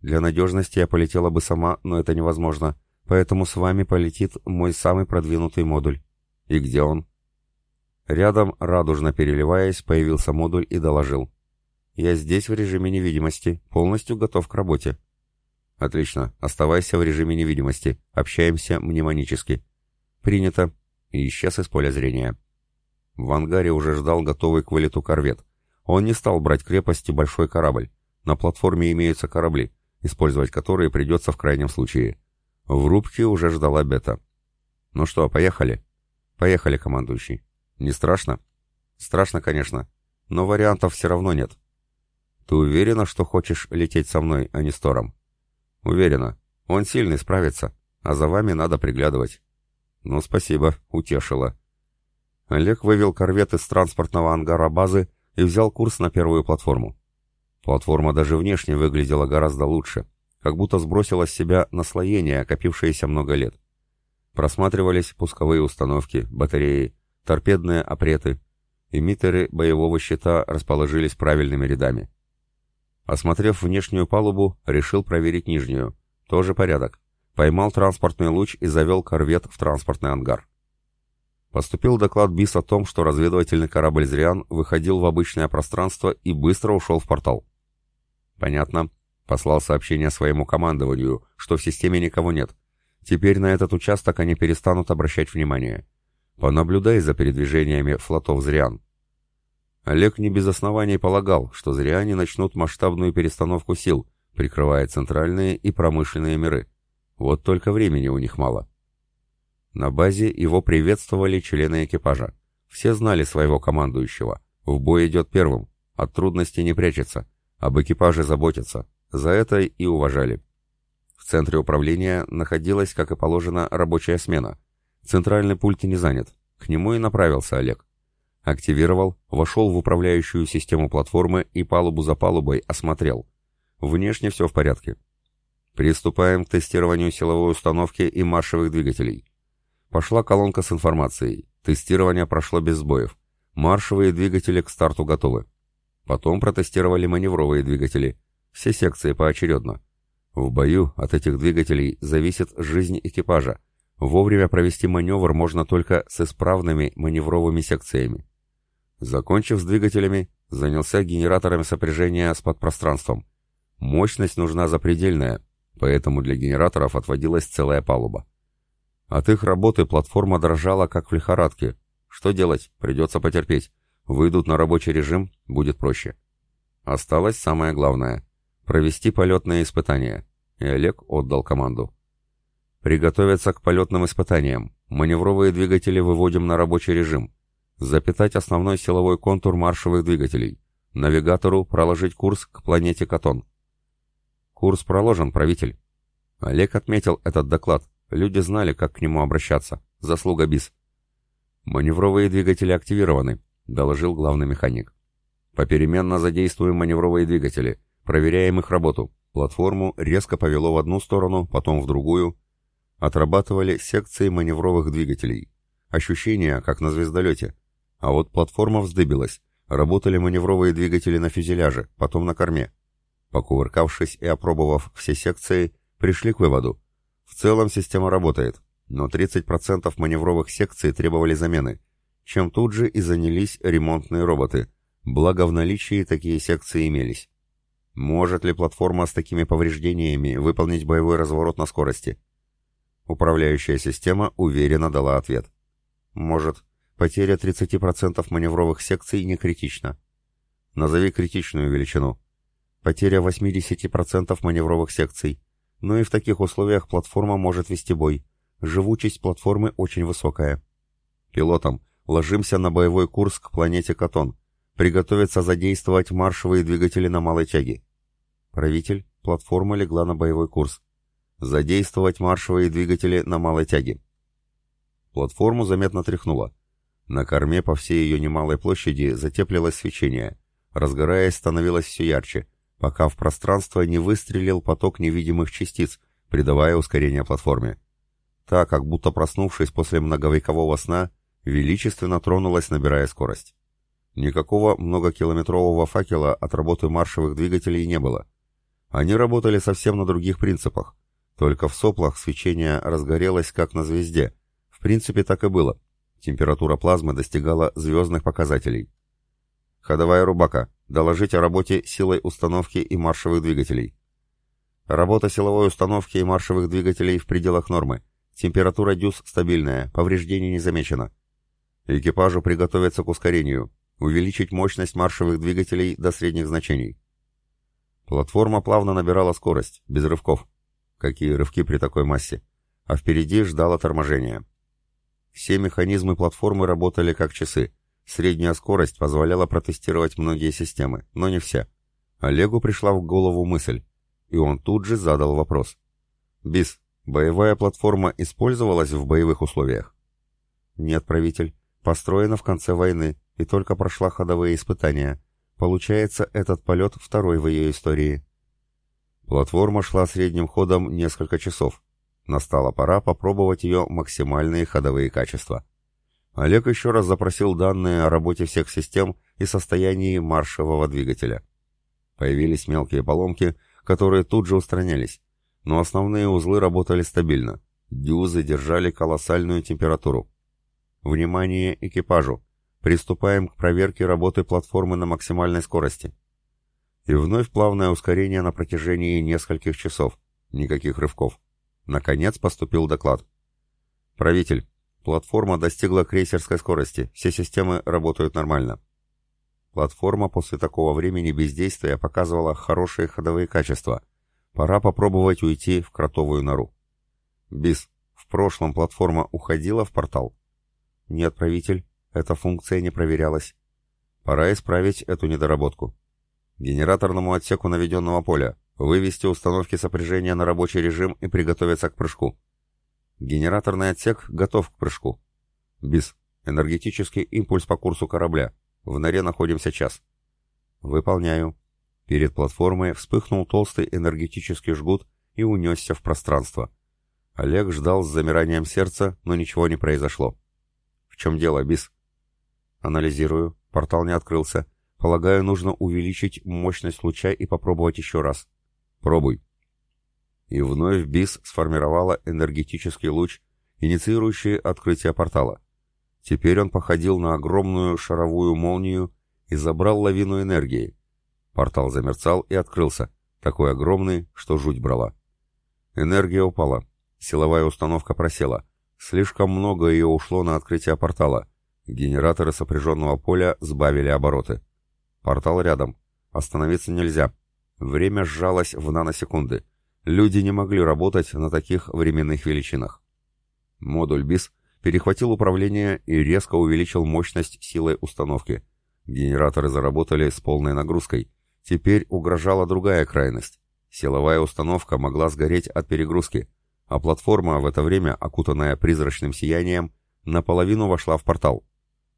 Для надежности я полетела бы сама, но это невозможно. Поэтому с вами полетит мой самый продвинутый модуль. И где он? Рядом, радужно переливаясь, появился модуль и доложил. Я здесь в режиме невидимости, полностью готов к работе. Отлично, оставайся в режиме невидимости, общаемся мнемонически. Принято. И исчез из поля зрения. В ангаре уже ждал готовый к вылету корвет. Он не стал брать крепости большой корабль. На платформе имеются корабли, использовать которые придется в крайнем случае. В рубке уже ждала Бета. «Ну что, поехали?» «Поехали, командующий». «Не страшно?» «Страшно, конечно. Но вариантов все равно нет». «Ты уверена, что хочешь лететь со мной, а не с Тором?» «Уверена. Он сильный, справится. А за вами надо приглядывать». «Ну, спасибо, утешила». Олег вывел корвет из транспортного ангара базы и взял курс на первую платформу. Платформа даже внешне выглядела гораздо лучше, как будто сбросила с себя наслоение, копившееся много лет. Просматривались пусковые установки, батареи, торпедные опреты. Эмиттеры боевого щита расположились правильными рядами. Осмотрев внешнюю палубу, решил проверить нижнюю. Тоже порядок. Поймал транспортный луч и завел корвет в транспортный ангар. Поступил доклад БИС о том, что разведывательный корабль «Зриан» выходил в обычное пространство и быстро ушел в портал. Понятно. Послал сообщение своему командованию, что в системе никого нет. Теперь на этот участок они перестанут обращать внимание. Понаблюдай за передвижениями флотов «Зриан». Олег не без оснований полагал, что «Зриане» начнут масштабную перестановку сил, прикрывая центральные и промышленные миры. Вот только времени у них мало. На базе его приветствовали члены экипажа. Все знали своего командующего. В бой идет первым. От трудностей не прячется. Об экипаже заботятся. За это и уважали. В центре управления находилась, как и положено, рабочая смена. Центральный пульт не занят. К нему и направился Олег. Активировал, вошел в управляющую систему платформы и палубу за палубой осмотрел. Внешне все в порядке. Приступаем к тестированию силовой установки и маршевых двигателей. Пошла колонка с информацией. Тестирование прошло без сбоев. Маршевые двигатели к старту готовы. Потом протестировали маневровые двигатели. Все секции поочередно. В бою от этих двигателей зависит жизнь экипажа. Вовремя провести маневр можно только с исправными маневровыми секциями. Закончив с двигателями, занялся генераторами сопряжения с подпространством. Мощность нужна запредельная, поэтому для генераторов отводилась целая палуба. От их работы платформа дрожала, как в лихорадке. Что делать? Придется потерпеть. Выйдут на рабочий режим, будет проще. Осталось самое главное — провести полетные испытания. И Олег отдал команду. Приготовиться к полетным испытаниям. Маневровые двигатели выводим на рабочий режим. Запитать основной силовой контур маршевых двигателей. Навигатору проложить курс к планете Катон. Курс проложен, правитель. Олег отметил этот доклад, Люди знали, как к нему обращаться. Заслуга БИС. «Маневровые двигатели активированы», — доложил главный механик. «Попеременно задействуем маневровые двигатели. Проверяем их работу. Платформу резко повело в одну сторону, потом в другую. Отрабатывали секции маневровых двигателей. Ощущение, как на звездолете. А вот платформа вздыбилась. Работали маневровые двигатели на фюзеляже, потом на корме. Покувыркавшись и опробовав все секции, пришли к выводу. В целом система работает, но 30% маневровых секций требовали замены, чем тут же и занялись ремонтные роботы, благо в наличии такие секции имелись. Может ли платформа с такими повреждениями выполнить боевой разворот на скорости? Управляющая система уверенно дала ответ. Может, потеря 30% маневровых секций не критична. Назови критичную величину. Потеря 80% маневровых секций но и в таких условиях платформа может вести бой. Живучесть платформы очень высокая. Пилотам, ложимся на боевой курс к планете Катон. Приготовиться задействовать маршевые двигатели на малой тяге. Правитель, платформа легла на боевой курс. Задействовать маршевые двигатели на малой тяге. Платформу заметно тряхнуло. На корме по всей ее немалой площади затеплилось свечение. Разгораясь, становилось все ярче пока в пространство не выстрелил поток невидимых частиц, придавая ускорение платформе. Та, как будто проснувшись после многовекового сна, величественно тронулась, набирая скорость. Никакого многокилометрового факела от работы маршевых двигателей не было. Они работали совсем на других принципах. Только в соплах свечение разгорелось, как на звезде. В принципе, так и было. Температура плазмы достигала звездных показателей. Ходовая рубака. Доложить о работе силой установки и маршевых двигателей. Работа силовой установки и маршевых двигателей в пределах нормы. Температура дюз стабильная, повреждений не замечено. Экипажу приготовиться к ускорению. Увеличить мощность маршевых двигателей до средних значений. Платформа плавно набирала скорость, без рывков. Какие рывки при такой массе? А впереди ждало торможение. Все механизмы платформы работали как часы. Средняя скорость позволяла протестировать многие системы, но не все. Олегу пришла в голову мысль, и он тут же задал вопрос. «Бис, боевая платформа использовалась в боевых условиях?» «Нет, правитель. Построена в конце войны и только прошла ходовые испытания. Получается, этот полет второй в ее истории». Платформа шла средним ходом несколько часов. Настала пора попробовать ее максимальные ходовые качества. Олег еще раз запросил данные о работе всех систем и состоянии маршевого двигателя. Появились мелкие поломки, которые тут же устранялись, но основные узлы работали стабильно. Дюзы держали колоссальную температуру. Внимание экипажу! Приступаем к проверке работы платформы на максимальной скорости. И вновь плавное ускорение на протяжении нескольких часов. Никаких рывков. Наконец поступил доклад. «Правитель, Платформа достигла крейсерской скорости, все системы работают нормально. Платформа после такого времени бездействия показывала хорошие ходовые качества. Пора попробовать уйти в кротовую нору. Бис, в прошлом платформа уходила в портал? Нет, правитель, эта функция не проверялась. Пора исправить эту недоработку. Генераторному отсеку наведенного поля вывести установки сопряжения на рабочий режим и приготовиться к прыжку. Генераторный отсек готов к прыжку. БИС. Энергетический импульс по курсу корабля. В норе находимся час. Выполняю. Перед платформой вспыхнул толстый энергетический жгут и унесся в пространство. Олег ждал с замиранием сердца, но ничего не произошло. Чем дело, БИС? Анализирую. Портал не открылся. Полагаю, нужно увеличить мощность луча и попробовать еще раз. Пробуй. И вновь БИС сформировала энергетический луч, инициирующий открытие портала. Теперь он походил на огромную шаровую молнию и забрал лавину энергии. Портал замерцал и открылся, такой огромный, что жуть брала. Энергия упала, силовая установка просела. Слишком много ее ушло на открытие портала. Генераторы сопряженного поля сбавили обороты. Портал рядом. Остановиться нельзя. Время сжалось в наносекунды. Люди не могли работать на таких временных величинах. Модуль БИС перехватил управление и резко увеличил мощность силой установки. Генераторы заработали с полной нагрузкой. Теперь угрожала другая крайность. Силовая установка могла сгореть от перегрузки, а платформа в это время, окутанная призрачным сиянием, наполовину вошла в портал.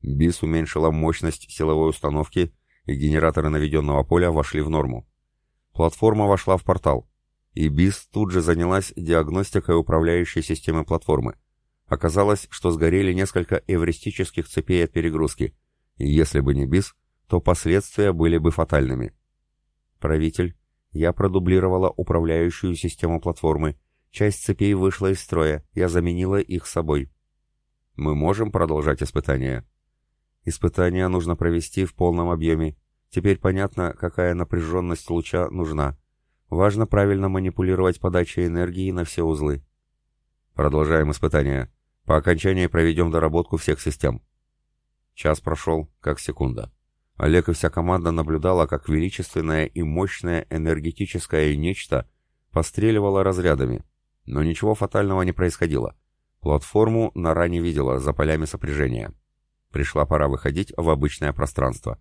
БИС уменьшила мощность силовой установки, и генераторы наведенного поля вошли в норму. Платформа вошла в портал и БИС тут же занялась диагностикой управляющей системы платформы. Оказалось, что сгорели несколько эвристических цепей от перегрузки, и если бы не БИС, то последствия были бы фатальными. Правитель, я продублировала управляющую систему платформы. Часть цепей вышла из строя, я заменила их собой. Мы можем продолжать испытания? Испытания нужно провести в полном объеме. Теперь понятно, какая напряженность луча нужна. Важно правильно манипулировать подачей энергии на все узлы. Продолжаем испытания. По окончании проведем доработку всех систем. Час прошел, как секунда. Олег и вся команда наблюдала, как величественное и мощное энергетическое нечто постреливало разрядами. Но ничего фатального не происходило. Платформу Нора не видела за полями сопряжения. Пришла пора выходить в обычное пространство.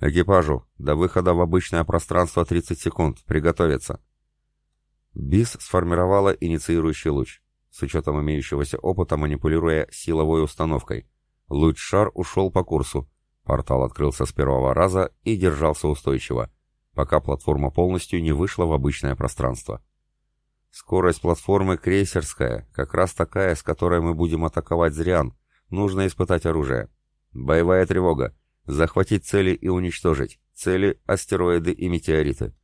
«Экипажу, до выхода в обычное пространство 30 секунд. Приготовиться». БИС сформировала инициирующий луч, с учетом имеющегося опыта манипулируя силовой установкой. Луч-шар ушел по курсу. Портал открылся с первого раза и держался устойчиво, пока платформа полностью не вышла в обычное пространство. Скорость платформы крейсерская, как раз такая, с которой мы будем атаковать Зриан. Нужно испытать оружие. Боевая тревога. Захватить цели и уничтожить. Цели, астероиды и метеориты.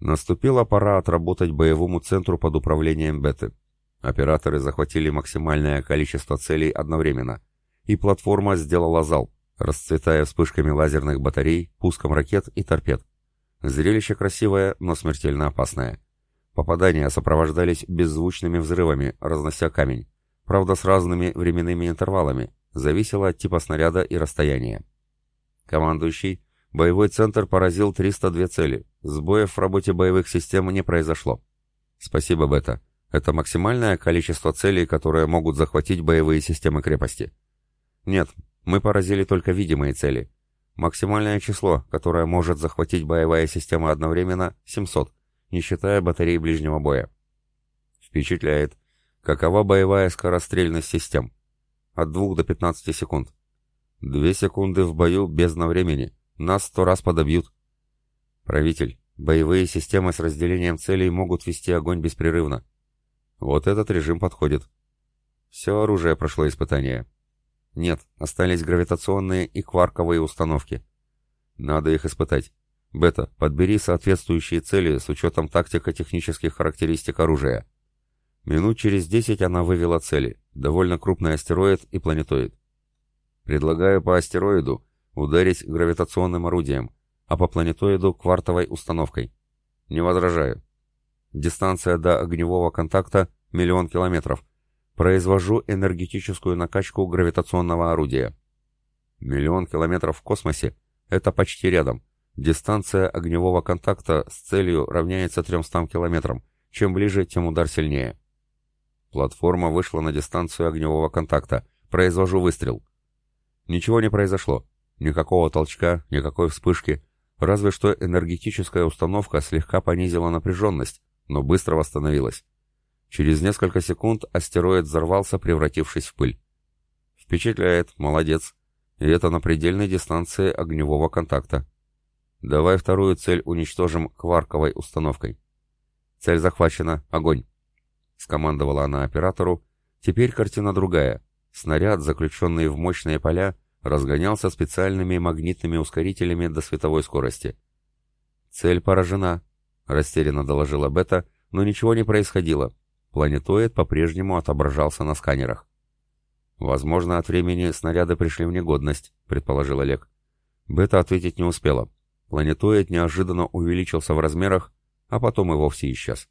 Наступила пора отработать боевому центру под управлением Беты. Операторы захватили максимальное количество целей одновременно, и платформа сделала залп, расцветая вспышками лазерных батарей, пуском ракет и торпед. Зрелище красивое, но смертельно опасное. Попадания сопровождались беззвучными взрывами, разнося камень. Правда, с разными временными интервалами, зависело от типа снаряда и расстояния. Командующий, боевой центр поразил 302 цели. Сбоев в работе боевых систем не произошло. Спасибо, Бета. Это максимальное количество целей, которые могут захватить боевые системы крепости. Нет, мы поразили только видимые цели. Максимальное число, которое может захватить боевая система одновременно, 700, не считая батарей ближнего боя. Впечатляет. Какова боевая скорострельность систем? От 2 до 15 секунд. Две секунды в бою бездна времени. Нас сто раз подобьют. Правитель, боевые системы с разделением целей могут вести огонь беспрерывно. Вот этот режим подходит. Все оружие прошло испытание. Нет, остались гравитационные и кварковые установки. Надо их испытать. Бета, подбери соответствующие цели с учетом тактико-технических характеристик оружия. Минут через десять она вывела цели. Довольно крупный астероид и планетоид. Предлагаю по астероиду ударить гравитационным орудием, а по планетоиду квартовой установкой. Не возражаю. Дистанция до огневого контакта – миллион километров. Произвожу энергетическую накачку гравитационного орудия. Миллион километров в космосе – это почти рядом. Дистанция огневого контакта с целью равняется 300 километрам. Чем ближе, тем удар сильнее. Платформа вышла на дистанцию огневого контакта. Произвожу выстрел. Ничего не произошло. Никакого толчка, никакой вспышки. Разве что энергетическая установка слегка понизила напряженность, но быстро восстановилась. Через несколько секунд астероид взорвался, превратившись в пыль. Впечатляет, молодец. И это на предельной дистанции огневого контакта. Давай вторую цель уничтожим кварковой установкой. Цель захвачена. Огонь. Скомандовала она оператору. Теперь картина другая. Снаряд, заключенный в мощные поля, разгонялся специальными магнитными ускорителями до световой скорости. Цель поражена, — растерянно доложила Бета, но ничего не происходило. Планетоид по-прежнему отображался на сканерах. «Возможно, от времени снаряды пришли в негодность», — предположил Олег. Бета ответить не успела. Планетоид неожиданно увеличился в размерах, а потом и вовсе исчез.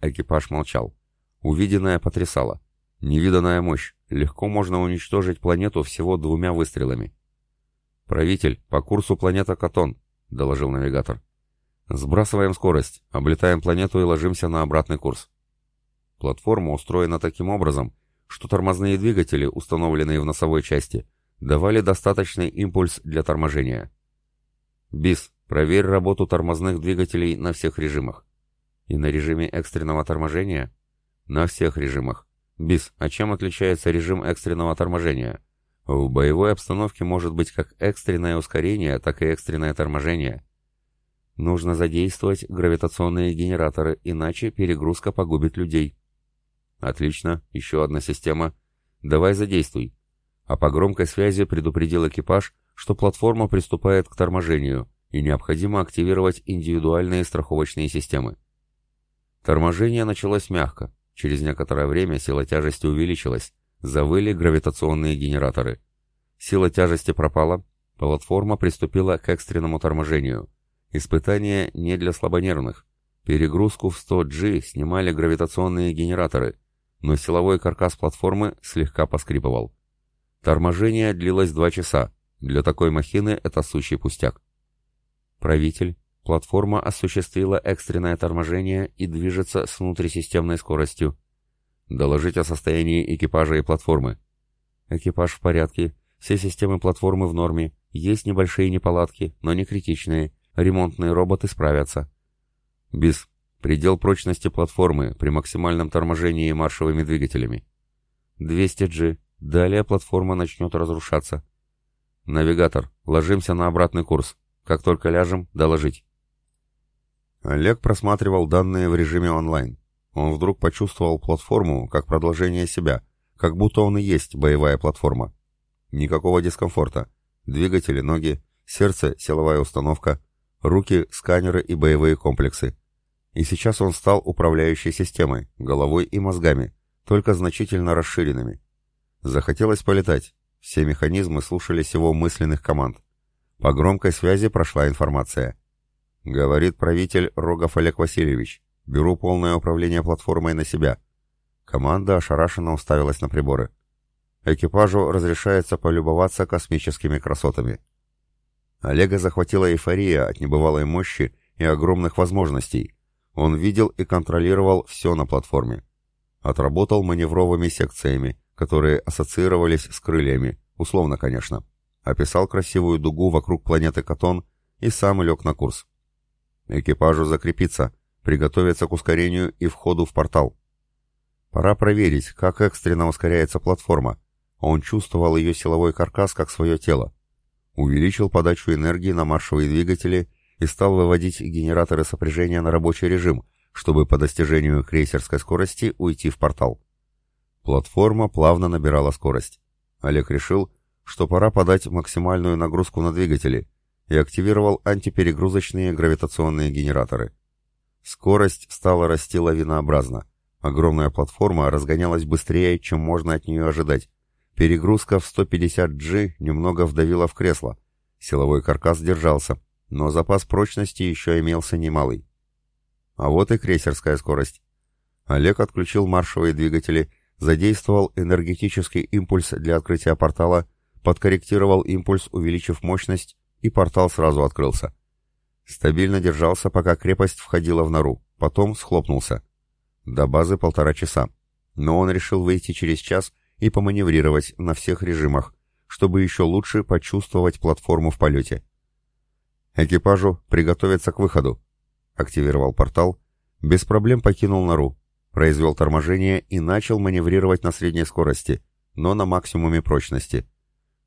Экипаж молчал. Увиденное потрясало. Невиданная мощь. Легко можно уничтожить планету всего двумя выстрелами. «Правитель, по курсу планета Катон», — доложил навигатор. Сбрасываем скорость, облетаем планету и ложимся на обратный курс. Платформа устроена таким образом, что тормозные двигатели, установленные в носовой части, давали достаточный импульс для торможения. БИС, проверь работу тормозных двигателей на всех режимах. И на режиме экстренного торможения? На всех режимах. БИС, а чем отличается режим экстренного торможения? В боевой обстановке может быть как экстренное ускорение, так и экстренное торможение. Нужно задействовать гравитационные генераторы, иначе перегрузка погубит людей. Отлично, еще одна система. Давай задействуй. А по громкой связи предупредил экипаж, что платформа приступает к торможению, и необходимо активировать индивидуальные страховочные системы. Торможение началось мягко. Через некоторое время сила тяжести увеличилась. Завыли гравитационные генераторы. Сила тяжести пропала. Платформа приступила к экстренному торможению. Испытание не для слабонервных. Перегрузку в 100G снимали гравитационные генераторы, но силовой каркас платформы слегка поскрипывал. Торможение длилось два часа. Для такой махины это сущий пустяк. Правитель, платформа осуществила экстренное торможение и движется с внутрисистемной скоростью. Доложить о состоянии экипажа и платформы. Экипаж в порядке, все системы платформы в норме, есть небольшие неполадки, но не критичные, Ремонтные роботы справятся. БИС. Предел прочности платформы при максимальном торможении маршевыми двигателями. 200G. Далее платформа начнет разрушаться. Навигатор. Ложимся на обратный курс. Как только ляжем, доложить. Олег просматривал данные в режиме онлайн. Он вдруг почувствовал платформу как продолжение себя, как будто он и есть боевая платформа. Никакого дискомфорта. Двигатели, ноги, сердце, силовая установка, руки, сканеры и боевые комплексы. И сейчас он стал управляющей системой, головой и мозгами, только значительно расширенными. Захотелось полетать. Все механизмы слушались его мысленных команд. По громкой связи прошла информация. Говорит правитель Рогов Олег Васильевич. Беру полное управление платформой на себя. Команда ошарашенно уставилась на приборы. Экипажу разрешается полюбоваться космическими красотами. Олега захватила эйфория от небывалой мощи и огромных возможностей. Он видел и контролировал все на платформе. Отработал маневровыми секциями, которые ассоциировались с крыльями, условно, конечно. Описал красивую дугу вокруг планеты Катон и сам лег на курс. Экипажу закрепиться, приготовиться к ускорению и входу в портал. Пора проверить, как экстренно ускоряется платформа. Он чувствовал ее силовой каркас как свое тело. Увеличил подачу энергии на маршевые двигатели и стал выводить генераторы сопряжения на рабочий режим, чтобы по достижению крейсерской скорости уйти в портал. Платформа плавно набирала скорость. Олег решил, что пора подать максимальную нагрузку на двигатели и активировал антиперегрузочные гравитационные генераторы. Скорость стала расти лавинообразно. Огромная платформа разгонялась быстрее, чем можно от нее ожидать. Перегрузка в 150G немного вдавила в кресло. Силовой каркас держался, но запас прочности еще имелся немалый. А вот и крейсерская скорость. Олег отключил маршевые двигатели, задействовал энергетический импульс для открытия портала, подкорректировал импульс, увеличив мощность, и портал сразу открылся. Стабильно держался, пока крепость входила в нору, потом схлопнулся. До базы полтора часа. Но он решил выйти через час и поманеврировать на всех режимах, чтобы еще лучше почувствовать платформу в полете. Экипажу приготовиться к выходу. Активировал портал, без проблем покинул нору, произвел торможение и начал маневрировать на средней скорости, но на максимуме прочности.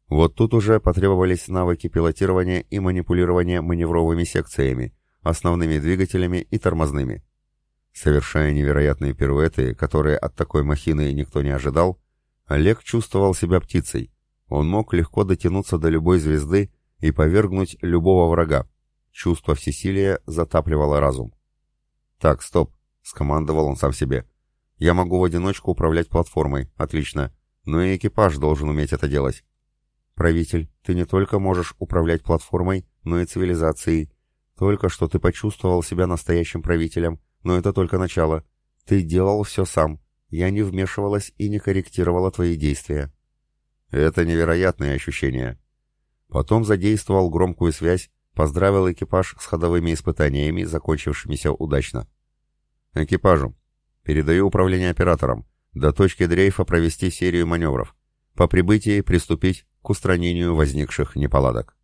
Вот тут уже потребовались навыки пилотирования и манипулирования маневровыми секциями, основными двигателями и тормозными. Совершая невероятные пируэты, которые от такой махины никто не ожидал, Олег чувствовал себя птицей. Он мог легко дотянуться до любой звезды и повергнуть любого врага. Чувство всесилия затапливало разум. «Так, стоп», — скомандовал он сам себе. «Я могу в одиночку управлять платформой, отлично, но и экипаж должен уметь это делать. «Правитель, ты не только можешь управлять платформой, но и цивилизацией. Только что ты почувствовал себя настоящим правителем, но это только начало. Ты делал все сам. Я не вмешивалась и не корректировала твои действия». Это невероятные ощущения. Потом задействовал громкую связь, поздравил экипаж с ходовыми испытаниями, закончившимися удачно. Экипажу. Передаю управление оператором. До точки дрейфа провести серию маневров. По прибытии приступить к устранению возникших неполадок.